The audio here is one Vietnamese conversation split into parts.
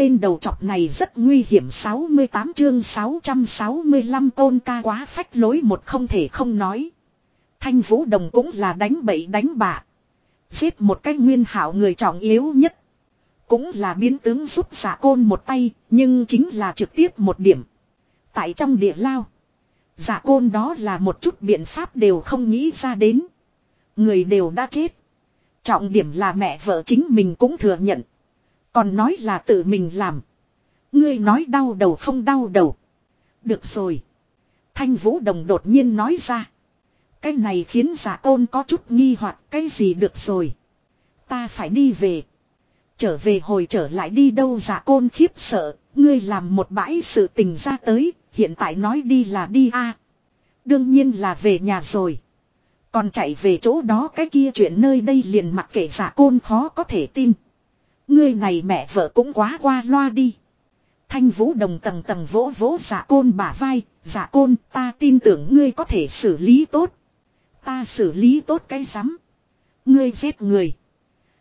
tên đầu chọc này rất nguy hiểm 68 chương 665 tôn ca quá phách lối một không thể không nói. Thanh Vũ Đồng cũng là đánh bậy đánh bạ. Giết một cách nguyên hảo người trọng yếu nhất. Cũng là biến tướng giúp giả côn một tay, nhưng chính là trực tiếp một điểm. Tại trong địa lao. Giả côn đó là một chút biện pháp đều không nghĩ ra đến. Người đều đã chết. Trọng điểm là mẹ vợ chính mình cũng thừa nhận. Còn nói là tự mình làm. Ngươi nói đau đầu không đau đầu. Được rồi. Thanh Vũ Đồng đột nhiên nói ra. Cái này khiến giả côn có chút nghi hoặc, cái gì được rồi. Ta phải đi về. Trở về hồi trở lại đi đâu giả côn khiếp sợ. Ngươi làm một bãi sự tình ra tới. Hiện tại nói đi là đi a Đương nhiên là về nhà rồi. Còn chạy về chỗ đó cái kia chuyện nơi đây liền mặc kệ giả côn khó có thể tin. Ngươi này mẹ vợ cũng quá qua loa đi. Thanh vũ đồng tầng tầng vỗ vỗ giả côn bả vai. Giả côn, ta tin tưởng ngươi có thể xử lý tốt. Ta xử lý tốt cái rắm. Ngươi giết người.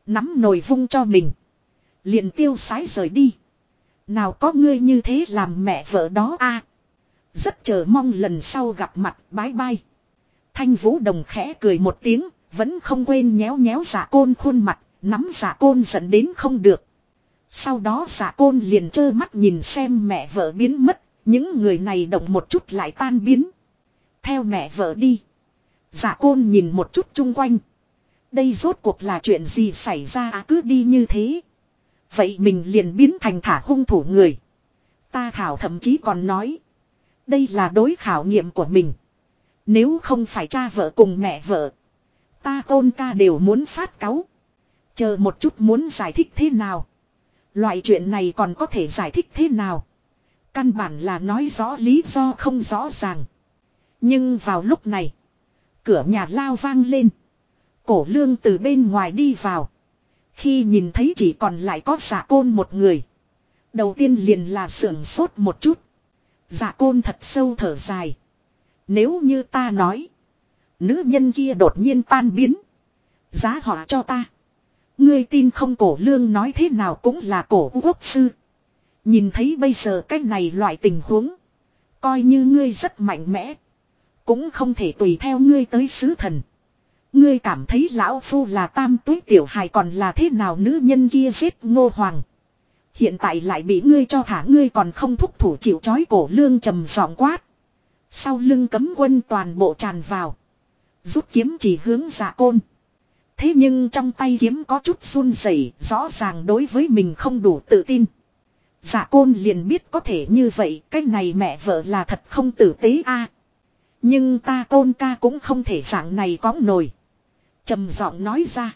Nắm nồi vung cho mình. liền tiêu sái rời đi. Nào có ngươi như thế làm mẹ vợ đó a à, Rất chờ mong lần sau gặp mặt, bái bai. Thanh vũ đồng khẽ cười một tiếng. Vẫn không quên nhéo nhéo giả côn khuôn mặt. Nắm giả côn dẫn đến không được. Sau đó giả côn liền trơ mắt nhìn xem mẹ vợ biến mất. Những người này động một chút lại tan biến. Theo mẹ vợ đi. Giả côn nhìn một chút chung quanh. Đây rốt cuộc là chuyện gì xảy ra à cứ đi như thế. Vậy mình liền biến thành thả hung thủ người. Ta thảo thậm chí còn nói. Đây là đối khảo nghiệm của mình. Nếu không phải cha vợ cùng mẹ vợ. Ta tôn ca đều muốn phát cáu. Chờ một chút muốn giải thích thế nào. Loại chuyện này còn có thể giải thích thế nào. Căn bản là nói rõ lý do không rõ ràng. Nhưng vào lúc này. Cửa nhà lao vang lên. Cổ lương từ bên ngoài đi vào. Khi nhìn thấy chỉ còn lại có giả côn một người. Đầu tiên liền là sưởng sốt một chút. Giả côn thật sâu thở dài. Nếu như ta nói. Nữ nhân kia đột nhiên tan biến. Giá họa cho ta. Ngươi tin không cổ lương nói thế nào cũng là cổ quốc sư. Nhìn thấy bây giờ cái này loại tình huống. Coi như ngươi rất mạnh mẽ. Cũng không thể tùy theo ngươi tới sứ thần. Ngươi cảm thấy lão phu là tam túi tiểu hài còn là thế nào nữ nhân kia giết ngô hoàng. Hiện tại lại bị ngươi cho thả ngươi còn không thúc thủ chịu chói cổ lương trầm giọng quát. Sau lưng cấm quân toàn bộ tràn vào. Rút kiếm chỉ hướng giả côn. Thế nhưng trong tay kiếm có chút run rẩy, rõ ràng đối với mình không đủ tự tin. Giả côn liền biết có thể như vậy, cái này mẹ vợ là thật không tử tế a. Nhưng ta côn ca cũng không thể dạng này có nổi. trầm giọng nói ra.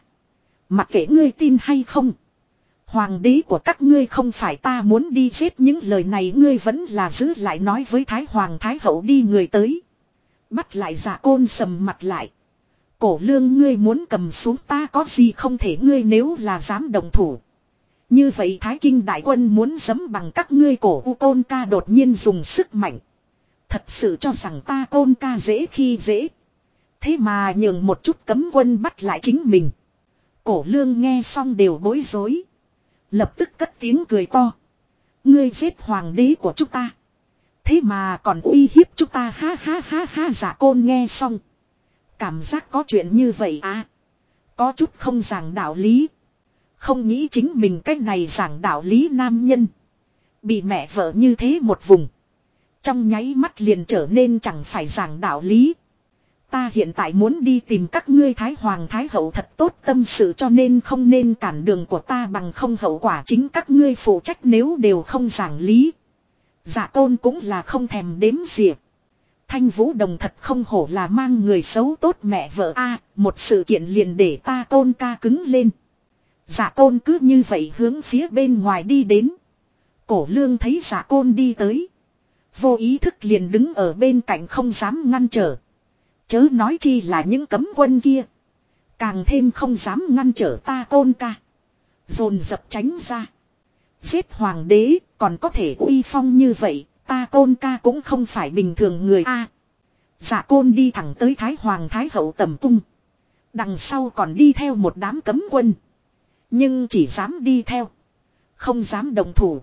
Mặc kệ ngươi tin hay không. Hoàng đế của các ngươi không phải ta muốn đi giết những lời này ngươi vẫn là giữ lại nói với Thái Hoàng Thái Hậu đi người tới. Bắt lại giả côn sầm mặt lại. Cổ lương ngươi muốn cầm xuống ta có gì không thể ngươi nếu là dám đồng thủ. Như vậy Thái Kinh Đại Quân muốn giấm bằng các ngươi cổ u côn ca đột nhiên dùng sức mạnh. Thật sự cho rằng ta côn ca dễ khi dễ. Thế mà nhường một chút cấm quân bắt lại chính mình. Cổ lương nghe xong đều bối rối. Lập tức cất tiếng cười to. Ngươi giết hoàng đế của chúng ta. Thế mà còn uy hiếp chúng ta ha ha ha ha, giả côn nghe xong. Cảm giác có chuyện như vậy à. Có chút không giảng đạo lý. Không nghĩ chính mình cách này giảng đạo lý nam nhân. Bị mẹ vợ như thế một vùng. Trong nháy mắt liền trở nên chẳng phải giảng đạo lý. Ta hiện tại muốn đi tìm các ngươi Thái Hoàng Thái Hậu thật tốt tâm sự cho nên không nên cản đường của ta bằng không hậu quả chính các ngươi phụ trách nếu đều không giảng lý. Giả tôn cũng là không thèm đếm diệt. Thanh Vũ Đồng thật không hổ là mang người xấu tốt mẹ vợ a, một sự kiện liền để ta tôn ca cứng lên. Giả tôn cứ như vậy hướng phía bên ngoài đi đến. Cổ lương thấy dạ giả côn đi tới. Vô ý thức liền đứng ở bên cạnh không dám ngăn trở. Chớ nói chi là những cấm quân kia. Càng thêm không dám ngăn trở ta tôn ca. Dồn dập tránh ra. Giết hoàng đế, còn có thể uy phong như vậy. Ta tôn ca cũng không phải bình thường người a. À, dạ côn đi thẳng tới Thái Hoàng Thái Hậu tầm cung. Đằng sau còn đi theo một đám cấm quân. Nhưng chỉ dám đi theo. Không dám đồng thủ.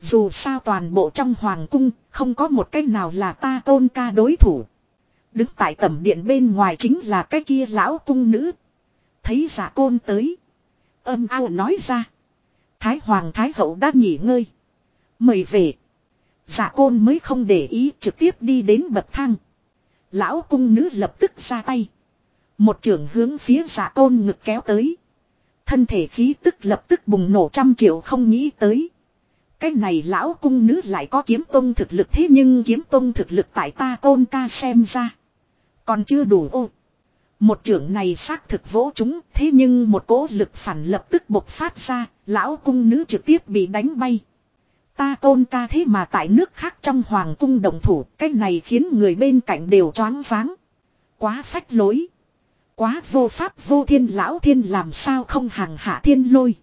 Dù sao toàn bộ trong hoàng cung, không có một cách nào là ta tôn ca đối thủ. Đứng tại tẩm điện bên ngoài chính là cái kia lão cung nữ. Thấy giả côn tới. Âm ao nói ra. Thái hoàng thái hậu đã nghỉ ngơi. Mời về. Giả côn mới không để ý trực tiếp đi đến bậc thang. Lão cung nữ lập tức ra tay. Một trưởng hướng phía giả côn ngực kéo tới. Thân thể khí tức lập tức bùng nổ trăm triệu không nghĩ tới. Cái này lão cung nữ lại có kiếm tông thực lực thế nhưng kiếm tông thực lực tại ta côn ca xem ra. Còn chưa đủ ô. Một trưởng này xác thực vỗ chúng thế nhưng một cỗ lực phản lập tức bộc phát ra, lão cung nữ trực tiếp bị đánh bay. Ta tôn ca thế mà tại nước khác trong hoàng cung đồng thủ, cái này khiến người bên cạnh đều choáng váng. Quá phách lối. Quá vô pháp vô thiên lão thiên làm sao không hàng hạ thiên lôi.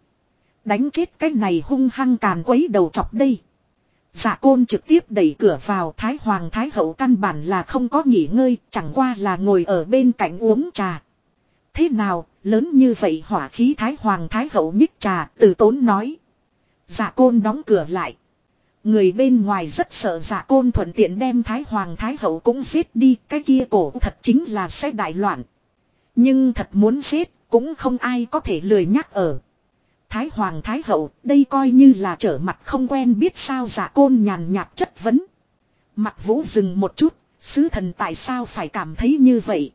Đánh chết cái này hung hăng càn quấy đầu chọc đây. Dạ côn trực tiếp đẩy cửa vào Thái Hoàng Thái Hậu căn bản là không có nghỉ ngơi, chẳng qua là ngồi ở bên cạnh uống trà. Thế nào, lớn như vậy hỏa khí Thái Hoàng Thái Hậu nhích trà, từ tốn nói. Dạ côn đóng cửa lại. Người bên ngoài rất sợ giả côn thuận tiện đem Thái Hoàng Thái Hậu cũng giết đi, cái kia cổ thật chính là sẽ đại loạn. Nhưng thật muốn giết, cũng không ai có thể lười nhắc ở. Thái Hoàng Thái Hậu, đây coi như là trở mặt không quen biết sao giả côn nhàn nhạt chất vấn. Mặt vũ dừng một chút, sứ thần tại sao phải cảm thấy như vậy.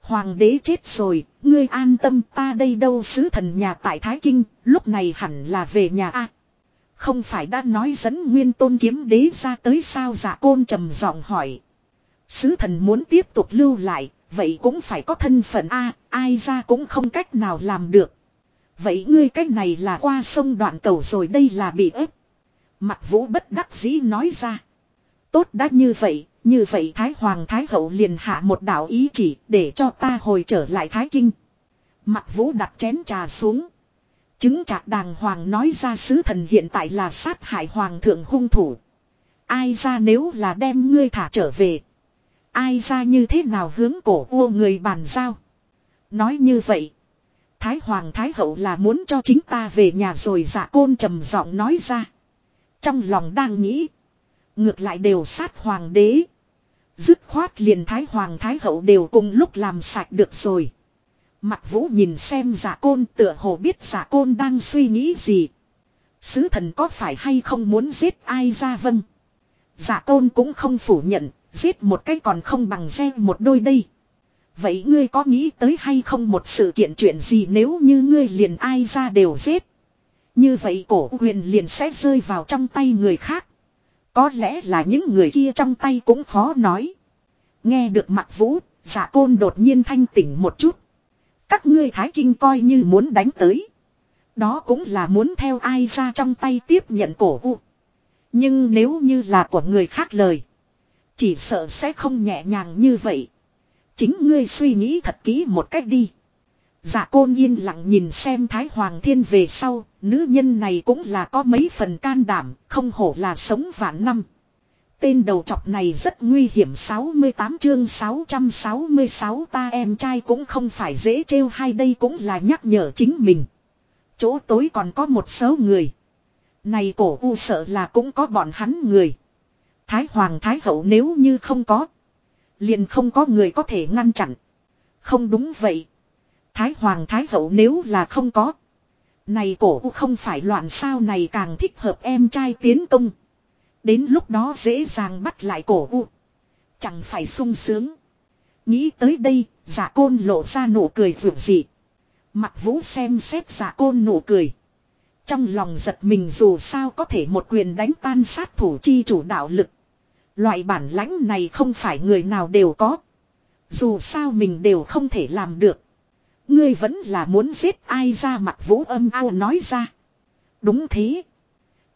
Hoàng đế chết rồi, ngươi an tâm ta đây đâu sứ thần nhà tại Thái Kinh, lúc này hẳn là về nhà A không phải đã nói dẫn nguyên tôn kiếm đế ra tới sao giả côn trầm giọng hỏi. Sứ thần muốn tiếp tục lưu lại, vậy cũng phải có thân phận A, ai ra cũng không cách nào làm được. Vậy ngươi cách này là qua sông đoạn cầu rồi đây là bị ép. Mặt vũ bất đắc dĩ nói ra. Tốt đã như vậy, như vậy Thái Hoàng Thái Hậu liền hạ một đạo ý chỉ để cho ta hồi trở lại Thái Kinh. Mặt vũ đặt chén trà xuống. Chứng trạc đàng hoàng nói ra sứ thần hiện tại là sát hại hoàng thượng hung thủ. Ai ra nếu là đem ngươi thả trở về. Ai ra như thế nào hướng cổ vua người bàn giao. Nói như vậy. Thái Hoàng Thái Hậu là muốn cho chính ta về nhà rồi giả côn trầm giọng nói ra. Trong lòng đang nghĩ. Ngược lại đều sát Hoàng đế. Dứt khoát liền Thái Hoàng Thái Hậu đều cùng lúc làm sạch được rồi. Mặt vũ nhìn xem giả côn tựa hồ biết giả côn đang suy nghĩ gì. Sứ thần có phải hay không muốn giết ai ra vâng. Giả côn cũng không phủ nhận, giết một cái còn không bằng xe một đôi đây. Vậy ngươi có nghĩ tới hay không một sự kiện chuyện gì nếu như ngươi liền ai ra đều giết. Như vậy cổ quyền liền sẽ rơi vào trong tay người khác. Có lẽ là những người kia trong tay cũng khó nói. Nghe được mặt vũ, giả côn đột nhiên thanh tỉnh một chút. Các ngươi thái kinh coi như muốn đánh tới. Đó cũng là muốn theo ai ra trong tay tiếp nhận cổ u. Nhưng nếu như là của người khác lời. Chỉ sợ sẽ không nhẹ nhàng như vậy. Chính ngươi suy nghĩ thật kỹ một cách đi. Dạ côn yên lặng nhìn xem Thái Hoàng Thiên về sau, nữ nhân này cũng là có mấy phần can đảm, không hổ là sống vạn năm. Tên đầu chọc này rất nguy hiểm 68 chương 666 ta em trai cũng không phải dễ trêu hay đây cũng là nhắc nhở chính mình. Chỗ tối còn có một số người. Này cổ u sợ là cũng có bọn hắn người. Thái Hoàng, Thái Hậu nếu như không có. Liền không có người có thể ngăn chặn. Không đúng vậy. Thái Hoàng, Thái Hậu nếu là không có. Này cổ u không phải loạn sao, này càng thích hợp em trai tiến công. Đến lúc đó dễ dàng bắt lại cổ u. Chẳng phải sung sướng. Nghĩ tới đây, giả côn lộ ra nụ cười vượt dị. Mặt vũ xem xét giả côn nụ cười. Trong lòng giật mình dù sao có thể một quyền đánh tan sát thủ chi chủ đạo lực. Loại bản lãnh này không phải người nào đều có. Dù sao mình đều không thể làm được. Ngươi vẫn là muốn giết ai ra mặt vũ âm ao nói ra. Đúng thế.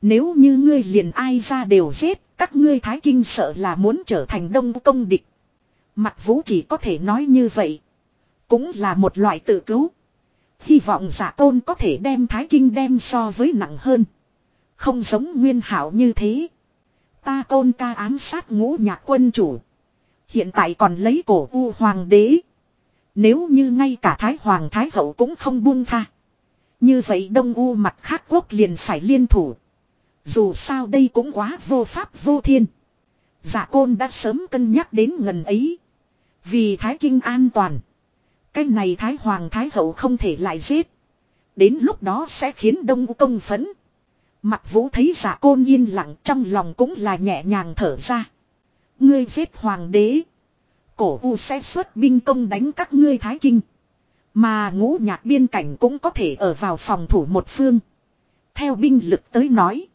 Nếu như ngươi liền ai ra đều giết, các ngươi thái kinh sợ là muốn trở thành đông công địch. Mặt vũ chỉ có thể nói như vậy. Cũng là một loại tự cứu. Hy vọng giả tôn có thể đem thái kinh đem so với nặng hơn. Không giống nguyên hảo như thế. Ta tôn ca ám sát ngũ nhạc quân chủ. Hiện tại còn lấy cổ u hoàng đế. Nếu như ngay cả Thái Hoàng Thái Hậu cũng không buông tha. Như vậy Đông U mặt khác quốc liền phải liên thủ. Dù sao đây cũng quá vô pháp vô thiên. Dạ côn đã sớm cân nhắc đến ngần ấy. Vì Thái Kinh an toàn. Cái này Thái Hoàng Thái Hậu không thể lại giết. Đến lúc đó sẽ khiến Đông công phấn. Mặt vũ thấy giả dạ côn yên lặng trong lòng cũng là nhẹ nhàng thở ra. Ngươi giết hoàng đế. Cổ u sẽ xuất binh công đánh các ngươi Thái Kinh. Mà ngũ nhạc biên cảnh cũng có thể ở vào phòng thủ một phương. Theo binh lực tới nói.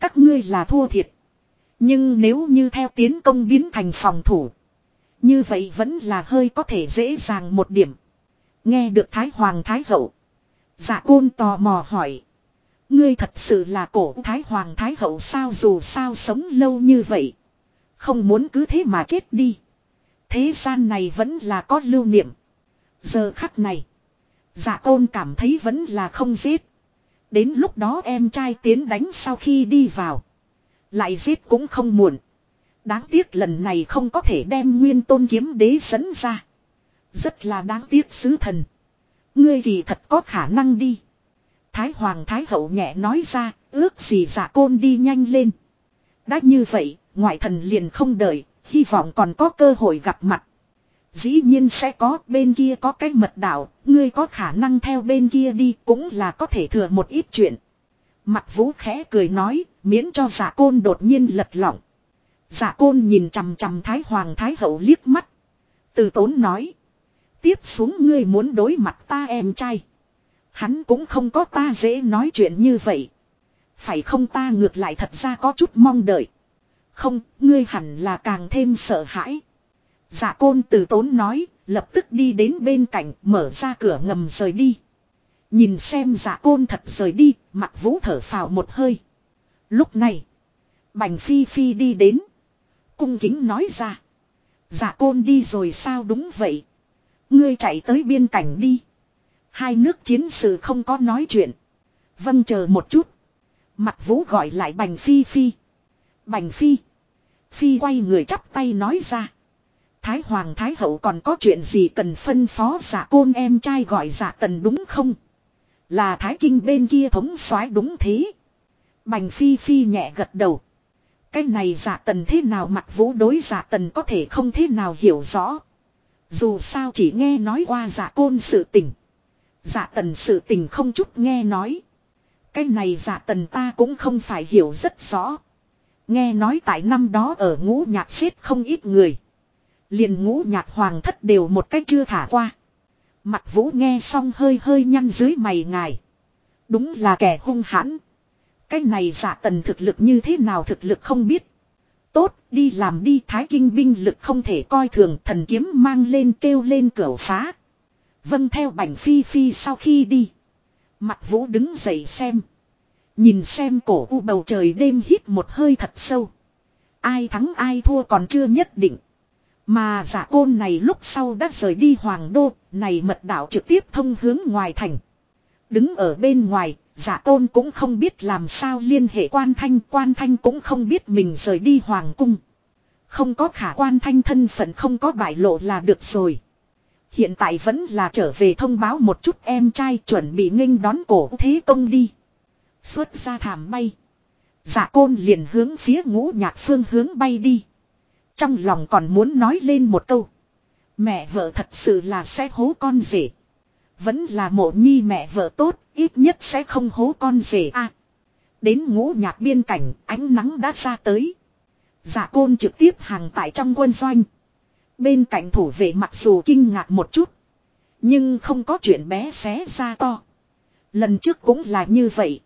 Các ngươi là thua thiệt. Nhưng nếu như theo tiến công biến thành phòng thủ. Như vậy vẫn là hơi có thể dễ dàng một điểm. Nghe được Thái Hoàng Thái Hậu. Dạ côn tò mò hỏi. Ngươi thật sự là cổ Thái Hoàng Thái Hậu sao dù sao sống lâu như vậy. Không muốn cứ thế mà chết đi. Thế gian này vẫn là có lưu niệm. Giờ khắc này. Dạ tôn cảm thấy vẫn là không giết. Đến lúc đó em trai tiến đánh sau khi đi vào. Lại giết cũng không muộn. Đáng tiếc lần này không có thể đem nguyên tôn kiếm đế dẫn ra. Rất là đáng tiếc sứ thần. Ngươi thì thật có khả năng đi. Thái Hoàng Thái Hậu nhẹ nói ra, ước gì giả côn đi nhanh lên. Đã như vậy, ngoại thần liền không đợi, hy vọng còn có cơ hội gặp mặt. Dĩ nhiên sẽ có, bên kia có cái mật đảo, ngươi có khả năng theo bên kia đi cũng là có thể thừa một ít chuyện. Mặt vũ khẽ cười nói, miễn cho giả côn đột nhiên lật lỏng. Giả côn nhìn chằm chằm Thái Hoàng Thái Hậu liếc mắt. Từ tốn nói. Tiếp xuống ngươi muốn đối mặt ta em trai. Hắn cũng không có ta dễ nói chuyện như vậy. Phải không ta ngược lại thật ra có chút mong đợi. Không, ngươi hẳn là càng thêm sợ hãi. Giả côn từ tốn nói, lập tức đi đến bên cạnh, mở ra cửa ngầm rời đi. Nhìn xem giả côn thật rời đi, mặt vũ thở phào một hơi. Lúc này, bành phi phi đi đến. Cung kính nói ra. Giả côn đi rồi sao đúng vậy. Ngươi chạy tới biên cảnh đi. Hai nước chiến sự không có nói chuyện. Vâng chờ một chút. Mặt vũ gọi lại bành phi phi. Bành phi. Phi quay người chắp tay nói ra. Thái Hoàng Thái Hậu còn có chuyện gì cần phân phó giả côn em trai gọi giả tần đúng không? Là Thái Kinh bên kia thống soái đúng thế. Bành Phi Phi nhẹ gật đầu. Cái này giả tần thế nào mặc vũ đối giả tần có thể không thế nào hiểu rõ. Dù sao chỉ nghe nói qua giả côn sự tình. Giả tần sự tình không chút nghe nói. Cái này giả tần ta cũng không phải hiểu rất rõ. Nghe nói tại năm đó ở ngũ nhạc xếp không ít người. Liền ngũ nhạc hoàng thất đều một cách chưa thả qua. Mặt vũ nghe xong hơi hơi nhăn dưới mày ngài. Đúng là kẻ hung hãn. Cái này giả tần thực lực như thế nào thực lực không biết. Tốt, đi làm đi thái kinh binh lực không thể coi thường thần kiếm mang lên kêu lên cửa phá. Vâng theo bảnh phi phi sau khi đi. Mặt vũ đứng dậy xem. Nhìn xem cổ u bầu trời đêm hít một hơi thật sâu. Ai thắng ai thua còn chưa nhất định. Mà giả côn này lúc sau đã rời đi hoàng đô, này mật đạo trực tiếp thông hướng ngoài thành. Đứng ở bên ngoài, giả côn cũng không biết làm sao liên hệ quan thanh, quan thanh cũng không biết mình rời đi hoàng cung. Không có khả quan thanh thân phận không có bại lộ là được rồi. Hiện tại vẫn là trở về thông báo một chút em trai chuẩn bị nghênh đón cổ thế công đi. Xuất ra thảm bay. Giả côn liền hướng phía ngũ nhạc phương hướng bay đi. Trong lòng còn muốn nói lên một câu. Mẹ vợ thật sự là sẽ hố con rể. Vẫn là mộ nhi mẹ vợ tốt, ít nhất sẽ không hố con rể a. đến ngũ nhạc biên cảnh, ánh nắng đã ra tới. Giả côn trực tiếp hàng tại trong quân doanh. Bên cạnh thủ vệ mặc dù kinh ngạc một chút. Nhưng không có chuyện bé xé ra to. Lần trước cũng là như vậy.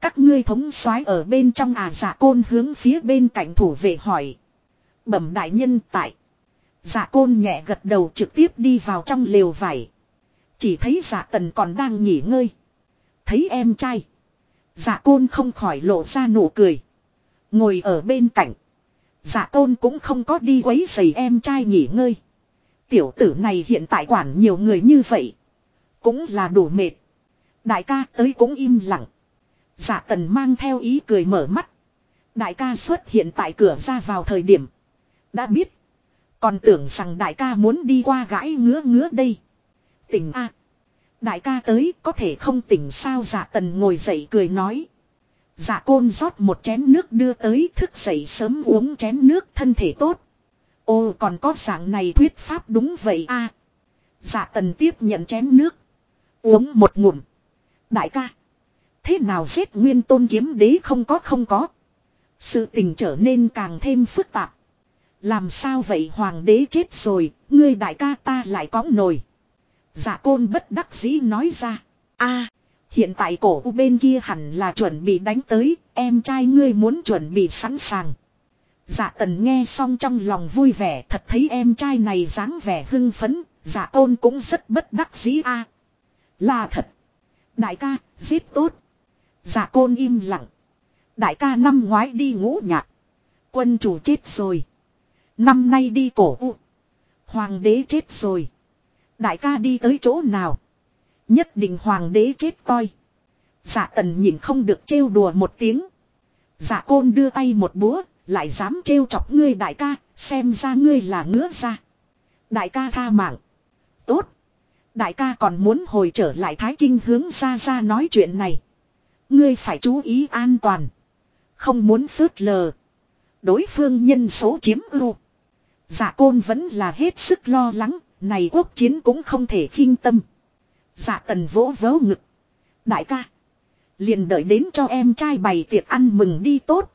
Các ngươi thống soái ở bên trong à giả côn hướng phía bên cạnh thủ vệ hỏi. Bẩm đại nhân tại. Giả côn nhẹ gật đầu trực tiếp đi vào trong lều vải. Chỉ thấy giả tần còn đang nghỉ ngơi. Thấy em trai. Giả côn không khỏi lộ ra nụ cười. Ngồi ở bên cạnh. Giả côn cũng không có đi quấy giày em trai nghỉ ngơi. Tiểu tử này hiện tại quản nhiều người như vậy. Cũng là đủ mệt. Đại ca tới cũng im lặng. Giả tần mang theo ý cười mở mắt. Đại ca xuất hiện tại cửa ra vào thời điểm. Đã biết. Còn tưởng rằng đại ca muốn đi qua gãi ngứa ngứa đây. Tỉnh a Đại ca tới, có thể không tỉnh sao giả tần ngồi dậy cười nói. Dạ côn rót một chén nước đưa tới, thức dậy sớm uống chén nước, thân thể tốt. Ồ còn có dạng này thuyết pháp đúng vậy a Dạ tần tiếp nhận chén nước. Uống một ngụm. Đại ca. Thế nào giết nguyên tôn kiếm đế không có không có. Sự tình trở nên càng thêm phức tạp. Làm sao vậy hoàng đế chết rồi, ngươi đại ca ta lại có nổi. Dạ côn bất đắc dĩ nói ra. a hiện tại cổ u bên kia hẳn là chuẩn bị đánh tới, em trai ngươi muốn chuẩn bị sẵn sàng. Dạ tần nghe xong trong lòng vui vẻ thật thấy em trai này dáng vẻ hưng phấn, dạ côn cũng rất bất đắc dĩ a Là thật. Đại ca, giết tốt. Dạ côn im lặng. Đại ca năm ngoái đi ngũ nhạc. Quân chủ chết rồi. Năm nay đi cổ u. Hoàng đế chết rồi. Đại ca đi tới chỗ nào? Nhất định hoàng đế chết toi. Dạ tần nhìn không được trêu đùa một tiếng. Dạ côn đưa tay một búa, lại dám trêu chọc ngươi đại ca, xem ra ngươi là ngứa ra. Đại ca tha mạng. Tốt. Đại ca còn muốn hồi trở lại Thái Kinh hướng ra ra nói chuyện này. Ngươi phải chú ý an toàn. Không muốn phớt lờ. Đối phương nhân số chiếm ưu. Dạ côn vẫn là hết sức lo lắng, này quốc chiến cũng không thể khinh tâm. Dạ tần vỗ vớ ngực. Đại ca. Liền đợi đến cho em trai bày tiệc ăn mừng đi tốt.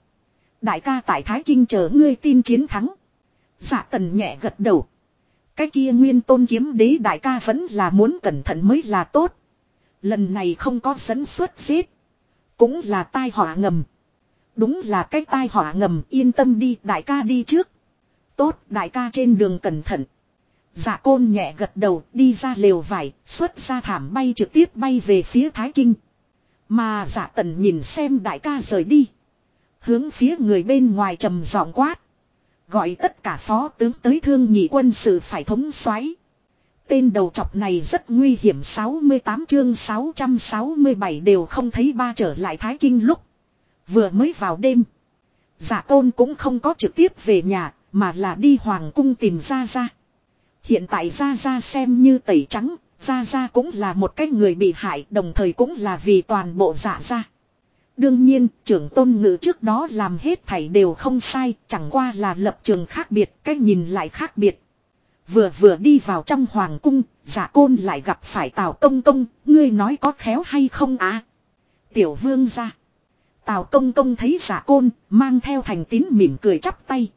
Đại ca tại Thái Kinh chờ ngươi tin chiến thắng. Dạ tần nhẹ gật đầu. Cái kia nguyên tôn kiếm đế đại ca vẫn là muốn cẩn thận mới là tốt. Lần này không có sấn xuất giết. Cũng là tai họa ngầm. Đúng là cái tai họa ngầm yên tâm đi đại ca đi trước. Tốt, đại ca trên đường cẩn thận. Dạ côn nhẹ gật đầu, đi ra lều vải, xuất ra thảm bay trực tiếp bay về phía Thái Kinh. Mà dạ tần nhìn xem đại ca rời đi. Hướng phía người bên ngoài trầm giọng quát. Gọi tất cả phó tướng tới thương nhị quân sự phải thống xoáy. Tên đầu chọc này rất nguy hiểm 68 chương 667 đều không thấy ba trở lại Thái Kinh lúc. Vừa mới vào đêm. Dạ Giả tôn cũng không có trực tiếp về nhà mà là đi hoàng cung tìm ra ra. Hiện tại ra ra xem như tẩy trắng. Ra ra cũng là một cái người bị hại đồng thời cũng là vì toàn bộ dạ giả ra. Đương nhiên, trưởng tôn ngữ trước đó làm hết thảy đều không sai, chẳng qua là lập trường khác biệt, cách nhìn lại khác biệt. Vừa vừa đi vào trong hoàng cung, giả côn lại gặp phải Tào Công Công, ngươi nói có khéo hay không á? Tiểu vương ra. Tào Công Công thấy giả côn, mang theo thành tín mỉm cười chắp tay.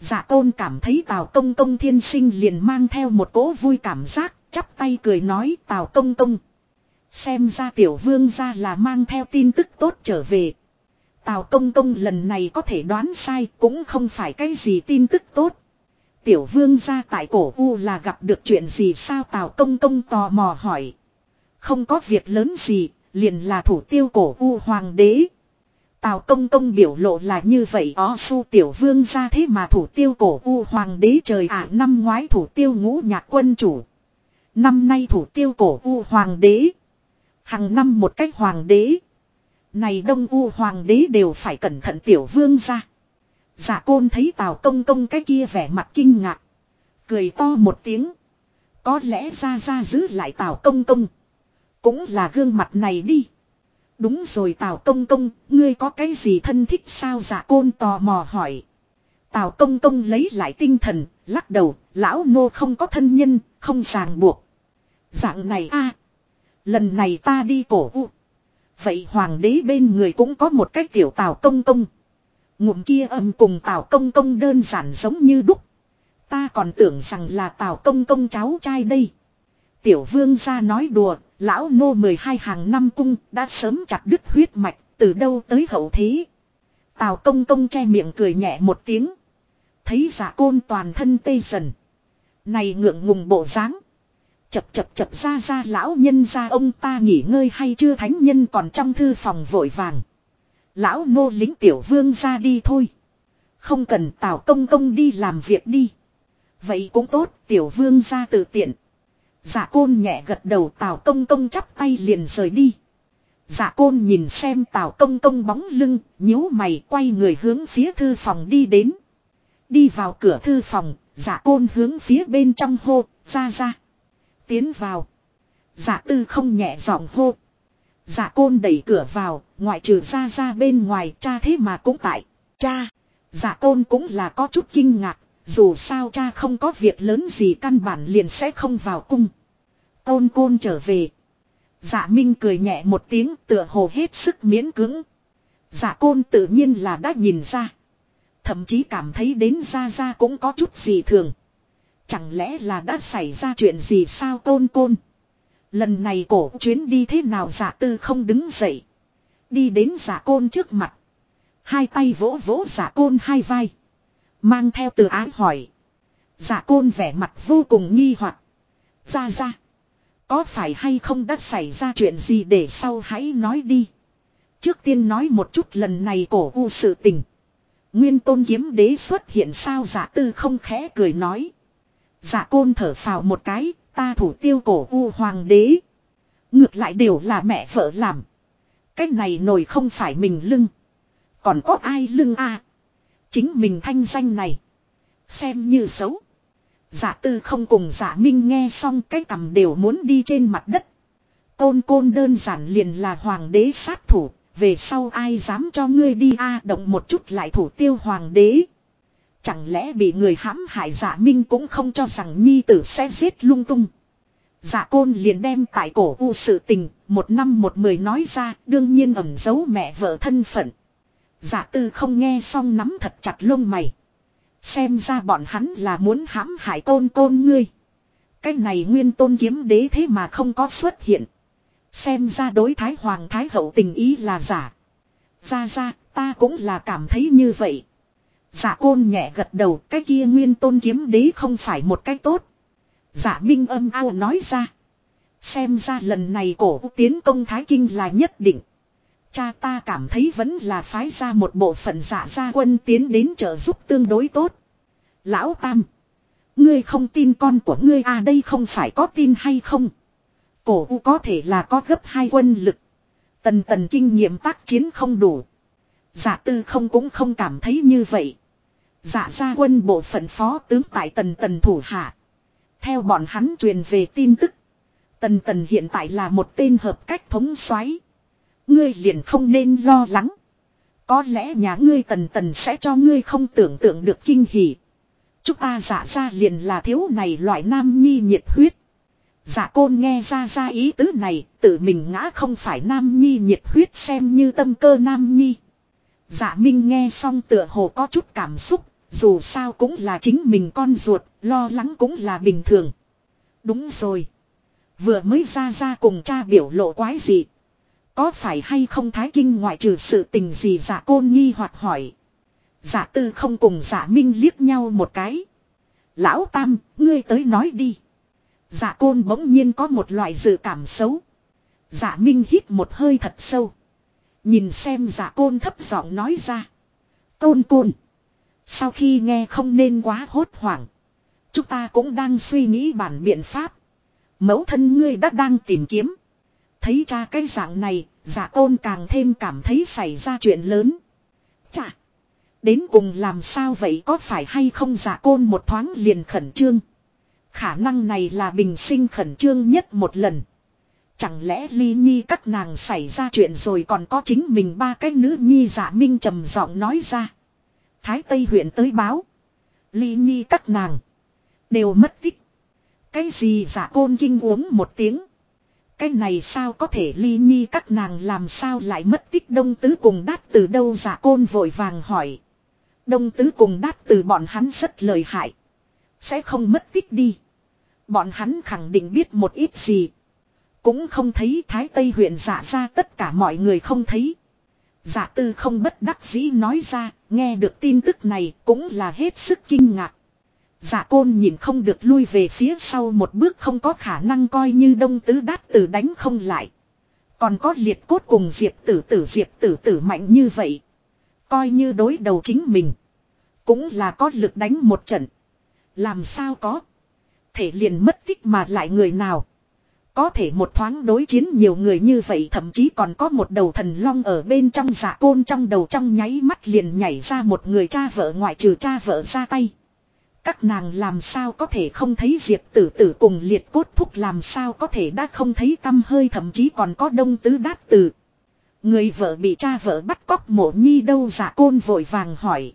Giả tôn cảm thấy Tào Công Công thiên sinh liền mang theo một cỗ vui cảm giác, chắp tay cười nói Tào Công Công. Xem ra tiểu vương ra là mang theo tin tức tốt trở về. Tào công công lần này có thể đoán sai cũng không phải cái gì tin tức tốt. Tiểu vương ra tại cổ U là gặp được chuyện gì sao Tào công công tò mò hỏi. Không có việc lớn gì, liền là thủ tiêu cổ U hoàng đế. Tào công công biểu lộ là như vậy ó su tiểu vương ra thế mà thủ tiêu cổ U hoàng đế trời ạ, năm ngoái thủ tiêu ngũ nhạc quân chủ. Năm nay thủ tiêu cổ U hoàng đế. Hằng năm một cách hoàng đế. Này đông u hoàng đế đều phải cẩn thận tiểu vương ra. Giả côn thấy tào công công cái kia vẻ mặt kinh ngạc. Cười to một tiếng. Có lẽ ra ra giữ lại tào công công. Cũng là gương mặt này đi. Đúng rồi tào công công, ngươi có cái gì thân thích sao giả côn tò mò hỏi. Tào công công lấy lại tinh thần, lắc đầu, lão nô không có thân nhân, không ràng buộc. Dạng này a Lần này ta đi cổ u. Vậy hoàng đế bên người cũng có một cái tiểu tào công công. Ngụm kia âm cùng tào công công đơn giản giống như đúc. Ta còn tưởng rằng là tào công công cháu trai đây. Tiểu vương ra nói đùa, lão nô 12 hàng năm cung đã sớm chặt đứt huyết mạch, từ đâu tới hậu thế. Tào công công che miệng cười nhẹ một tiếng. Thấy giả côn toàn thân tê dần. Này ngượng ngùng bộ dáng Chập chập chập ra ra lão nhân ra ông ta nghỉ ngơi hay chưa thánh nhân còn trong thư phòng vội vàng. Lão nô lính tiểu vương ra đi thôi. Không cần tào công công đi làm việc đi. Vậy cũng tốt tiểu vương ra tự tiện. Giả dạ côn nhẹ gật đầu tào công công chắp tay liền rời đi. Giả dạ côn nhìn xem tào công công bóng lưng, nhíu mày quay người hướng phía thư phòng đi đến. Đi vào cửa thư phòng, giả dạ côn hướng phía bên trong hô, ra ra tiến vào. Dạ tư không nhẹ giọng hô. Dạ côn đẩy cửa vào, ngoại trừ ra ra bên ngoài cha thế mà cũng tại. Cha, dạ côn cũng là có chút kinh ngạc, dù sao cha không có việc lớn gì căn bản liền sẽ không vào cung. Côn côn trở về. Dạ Minh cười nhẹ một tiếng tựa hồ hết sức miễn cưỡng. Dạ côn tự nhiên là đã nhìn ra. Thậm chí cảm thấy đến ra ra cũng có chút gì thường. Chẳng lẽ là đã xảy ra chuyện gì sao côn côn. Lần này cổ chuyến đi thế nào giả tư không đứng dậy. Đi đến giả côn trước mặt. Hai tay vỗ vỗ giả côn hai vai. Mang theo từ ái hỏi. Giả côn vẻ mặt vô cùng nghi hoặc Ra ra. Có phải hay không đã xảy ra chuyện gì để sau hãy nói đi. Trước tiên nói một chút lần này cổ u sự tình. Nguyên tôn kiếm đế xuất hiện sao giả tư không khẽ cười nói. Giả côn thở phào một cái, ta thủ tiêu cổ u hoàng đế. Ngược lại đều là mẹ vợ làm. Cái này nổi không phải mình lưng. Còn có ai lưng à? Chính mình thanh danh này. Xem như xấu. Giả tư không cùng giả minh nghe xong cái cầm đều muốn đi trên mặt đất. Côn côn đơn giản liền là hoàng đế sát thủ. Về sau ai dám cho ngươi đi a động một chút lại thủ tiêu hoàng đế. Chẳng lẽ bị người hãm hại giả minh cũng không cho rằng nhi tử sẽ giết lung tung. Giả côn liền đem tại cổ u sự tình, một năm một mười nói ra, đương nhiên ẩm giấu mẹ vợ thân phận. Giả tư không nghe xong nắm thật chặt lông mày. Xem ra bọn hắn là muốn hãm hại tôn tôn ngươi. Cái này nguyên tôn kiếm đế thế mà không có xuất hiện. Xem ra đối thái hoàng thái hậu tình ý là giả. Ra ra, ta cũng là cảm thấy như vậy. Giả côn nhẹ gật đầu, cái kia nguyên tôn kiếm đế không phải một cái tốt. Giả minh âm ao nói ra. Xem ra lần này cổ tiến công thái kinh là nhất định. Cha ta cảm thấy vẫn là phái ra một bộ phận giả gia quân tiến đến trợ giúp tương đối tốt. Lão Tam. Ngươi không tin con của ngươi à đây không phải có tin hay không. Cổ u có thể là có gấp hai quân lực. Tần tần kinh nghiệm tác chiến không đủ. Giả tư không cũng không cảm thấy như vậy. Giả gia quân bộ phận phó tướng tại tần tần thủ hạ. Theo bọn hắn truyền về tin tức. Tần tần hiện tại là một tên hợp cách thống soái Ngươi liền không nên lo lắng. Có lẽ nhà ngươi tần tần sẽ cho ngươi không tưởng tượng được kinh hỉ. Chúng ta giả ra liền là thiếu này loại nam nhi nhiệt huyết. Giả côn nghe ra ra ý tứ này, tự mình ngã không phải nam nhi nhiệt huyết xem như tâm cơ nam nhi. Giả minh nghe xong tựa hồ có chút cảm xúc, dù sao cũng là chính mình con ruột, lo lắng cũng là bình thường. Đúng rồi. Vừa mới ra ra cùng cha biểu lộ quái gì. Có phải hay không thái kinh ngoại trừ sự tình gì giả côn nghi hoặc hỏi. Giả tư không cùng giả minh liếc nhau một cái. Lão Tam, ngươi tới nói đi. Giả côn bỗng nhiên có một loại dự cảm xấu. Giả minh hít một hơi thật sâu. Nhìn xem giả côn thấp giọng nói ra. Côn côn. Sau khi nghe không nên quá hốt hoảng. Chúng ta cũng đang suy nghĩ bản biện pháp. Mẫu thân ngươi đã đang tìm kiếm. Thấy cha cái dạng này, giả tôn càng thêm cảm thấy xảy ra chuyện lớn. Chà! Đến cùng làm sao vậy có phải hay không dạ giả côn một thoáng liền khẩn trương. Khả năng này là bình sinh khẩn trương nhất một lần. Chẳng lẽ ly nhi các nàng xảy ra chuyện rồi còn có chính mình ba cái nữ nhi giả minh trầm giọng nói ra. Thái Tây huyện tới báo. Ly nhi các nàng. Đều mất tích. Cái gì giả côn kinh uống một tiếng. Cái này sao có thể ly nhi các nàng làm sao lại mất tích đông tứ cùng đát từ đâu giả côn vội vàng hỏi. Đông tứ cùng đát từ bọn hắn rất lời hại. Sẽ không mất tích đi. Bọn hắn khẳng định biết một ít gì. Cũng không thấy Thái Tây huyện giả ra tất cả mọi người không thấy. Giả tư không bất đắc dĩ nói ra, nghe được tin tức này cũng là hết sức kinh ngạc. Giả côn nhìn không được lui về phía sau một bước không có khả năng coi như đông tứ đát tử đánh không lại. Còn có liệt cốt cùng diệp tử tử, diệp tử tử mạnh như vậy. Coi như đối đầu chính mình. Cũng là có lực đánh một trận. Làm sao có. Thể liền mất tích mà lại người nào. Có thể một thoáng đối chiến nhiều người như vậy, thậm chí còn có một đầu thần long ở bên trong giả côn trong đầu trong nháy mắt liền nhảy ra một người cha vợ, ngoại trừ cha vợ ra tay. Các nàng làm sao có thể không thấy Diệp tử tử cùng liệt cốt thúc làm sao có thể đã không thấy tâm hơi thậm chí còn có đông tứ đát tử. Người vợ bị cha vợ bắt cóc mộ nhi đâu giả côn vội vàng hỏi.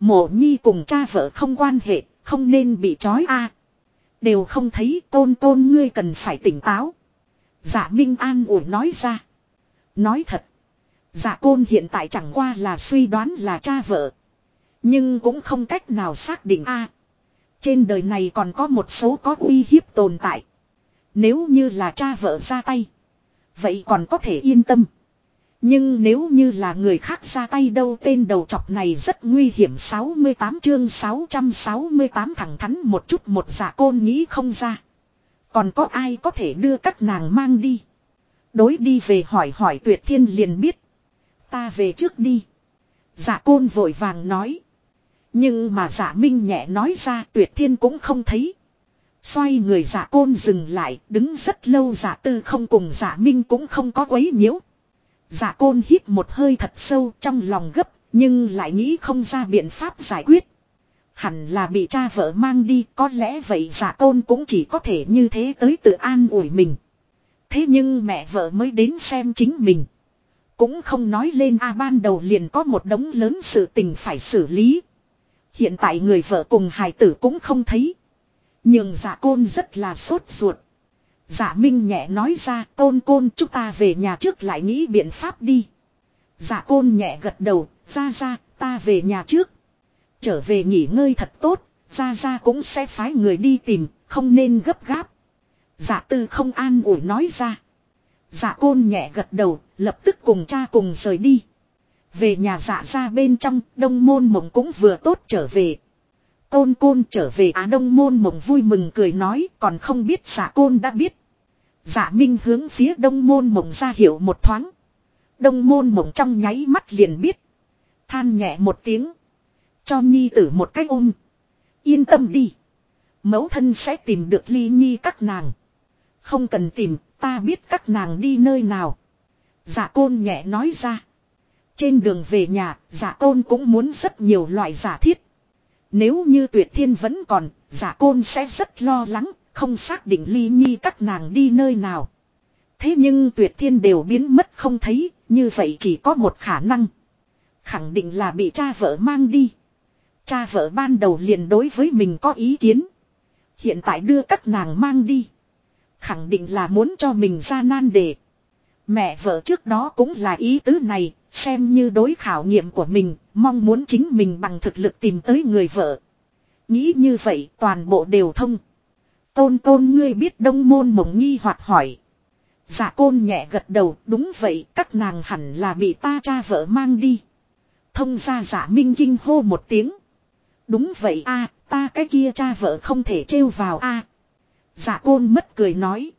Mộ nhi cùng cha vợ không quan hệ, không nên bị trói a Đều không thấy tôn tôn ngươi cần phải tỉnh táo. Giả Minh An ủi nói ra. Nói thật. Giả côn hiện tại chẳng qua là suy đoán là cha vợ. Nhưng cũng không cách nào xác định a Trên đời này còn có một số có uy hiếp tồn tại. Nếu như là cha vợ ra tay. Vậy còn có thể yên tâm. Nhưng nếu như là người khác ra tay đâu, tên đầu chọc này rất nguy hiểm 68 chương 668 thẳng thắn một chút, một giả côn nghĩ không ra. Còn có ai có thể đưa các nàng mang đi. Đối đi về hỏi hỏi tuyệt thiên liền biết. Ta về trước đi. Giả côn vội vàng nói. Nhưng mà giả minh nhẹ nói ra tuyệt thiên cũng không thấy. Xoay người giả côn dừng lại đứng rất lâu giả tư không cùng giả minh cũng không có quấy nhiễu. Giả côn hít một hơi thật sâu trong lòng gấp, nhưng lại nghĩ không ra biện pháp giải quyết. Hẳn là bị cha vợ mang đi, có lẽ vậy giả côn cũng chỉ có thể như thế tới tự an ủi mình. Thế nhưng mẹ vợ mới đến xem chính mình. Cũng không nói lên a ban đầu liền có một đống lớn sự tình phải xử lý. Hiện tại người vợ cùng hài tử cũng không thấy. Nhưng giả côn rất là sốt ruột. Giả Minh nhẹ nói ra tôn côn chúng ta về nhà trước lại nghĩ biện pháp đi. Giả côn nhẹ gật đầu, ra ra, ta về nhà trước. Trở về nghỉ ngơi thật tốt, ra ra cũng sẽ phái người đi tìm, không nên gấp gáp. Giả tư không an ủi nói ra. Giả côn nhẹ gật đầu, lập tức cùng cha cùng rời đi. Về nhà giả ra bên trong, đông môn mộng cũng vừa tốt trở về. Côn côn trở về Á Đông môn mộng vui mừng cười nói còn không biết giả côn đã biết. Giả minh hướng phía đông môn mộng ra hiểu một thoáng. Đông môn mộng trong nháy mắt liền biết. Than nhẹ một tiếng. Cho nhi tử một cách ôm. Yên tâm đi. Mẫu thân sẽ tìm được ly nhi các nàng. Không cần tìm, ta biết các nàng đi nơi nào. Giả côn nhẹ nói ra. Trên đường về nhà, giả côn cũng muốn rất nhiều loại giả thiết. Nếu như tuyệt thiên vẫn còn, giả côn sẽ rất lo lắng, không xác định ly nhi các nàng đi nơi nào. Thế nhưng tuyệt thiên đều biến mất không thấy, như vậy chỉ có một khả năng. Khẳng định là bị cha vợ mang đi. Cha vợ ban đầu liền đối với mình có ý kiến. Hiện tại đưa các nàng mang đi. Khẳng định là muốn cho mình ra nan đề. Mẹ vợ trước đó cũng là ý tứ này, xem như đối khảo nghiệm của mình, mong muốn chính mình bằng thực lực tìm tới người vợ. Nghĩ như vậy toàn bộ đều thông. Tôn tôn ngươi biết đông môn mộng nghi hoặc hỏi. Giả côn nhẹ gật đầu, đúng vậy, các nàng hẳn là bị ta cha vợ mang đi. Thông ra giả dạ minh kinh hô một tiếng. Đúng vậy a ta cái kia cha vợ không thể trêu vào a Giả côn mất cười nói.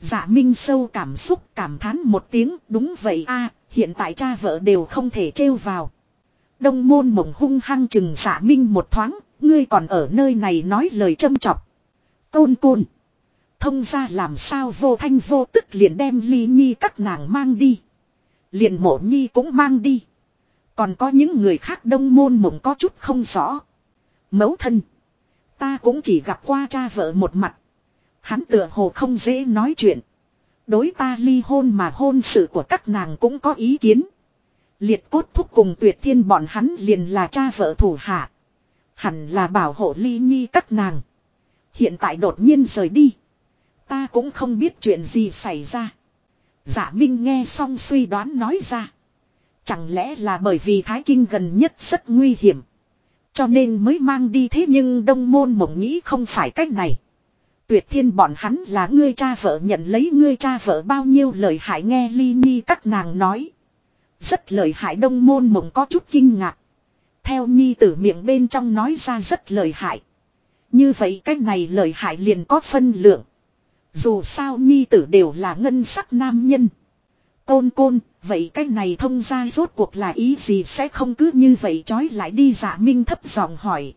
Giả minh sâu cảm xúc cảm thán một tiếng, đúng vậy a hiện tại cha vợ đều không thể trêu vào. Đông môn mộng hung hăng chừng giả minh một thoáng, ngươi còn ở nơi này nói lời châm chọc. Tôn côn. Thông ra làm sao vô thanh vô tức liền đem ly nhi các nàng mang đi. Liền mộ nhi cũng mang đi. Còn có những người khác đông môn mộng có chút không rõ. Mấu thân. Ta cũng chỉ gặp qua cha vợ một mặt. Hắn tựa hồ không dễ nói chuyện. Đối ta ly hôn mà hôn sự của các nàng cũng có ý kiến. Liệt cốt thúc cùng tuyệt thiên bọn hắn liền là cha vợ thủ hạ. Hẳn là bảo hộ ly nhi các nàng. Hiện tại đột nhiên rời đi. Ta cũng không biết chuyện gì xảy ra. Giả Minh nghe xong suy đoán nói ra. Chẳng lẽ là bởi vì Thái Kinh gần nhất rất nguy hiểm. Cho nên mới mang đi thế nhưng đông môn mộng nghĩ không phải cách này. Tuyệt thiên bọn hắn là ngươi cha vợ nhận lấy ngươi cha vợ bao nhiêu lời hại nghe ly nhi các nàng nói. Rất lời hại đông môn mộng có chút kinh ngạc. Theo nhi tử miệng bên trong nói ra rất lời hại. Như vậy cách này lời hại liền có phân lượng. Dù sao nhi tử đều là ngân sắc nam nhân. Côn côn, vậy cách này thông ra rốt cuộc là ý gì sẽ không cứ như vậy trói lại đi giả minh thấp giọng hỏi.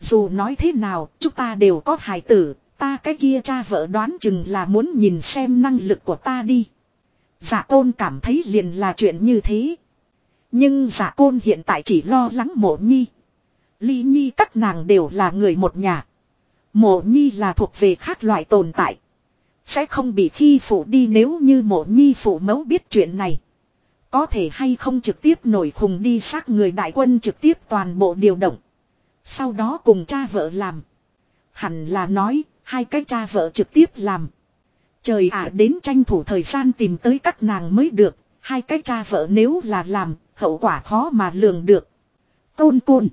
Dù nói thế nào, chúng ta đều có hài tử, ta cái kia cha vợ đoán chừng là muốn nhìn xem năng lực của ta đi. Giả côn cảm thấy liền là chuyện như thế. Nhưng giả côn hiện tại chỉ lo lắng mộ nhi. Ly Nhi các nàng đều là người một nhà. Mộ Nhi là thuộc về khác loại tồn tại. Sẽ không bị khi phụ đi nếu như mộ Nhi phụ mẫu biết chuyện này. Có thể hay không trực tiếp nổi khùng đi xác người đại quân trực tiếp toàn bộ điều động. Sau đó cùng cha vợ làm. Hẳn là nói, hai cái cha vợ trực tiếp làm. Trời ạ đến tranh thủ thời gian tìm tới các nàng mới được, hai cái cha vợ nếu là làm, hậu quả khó mà lường được. Tôn côn.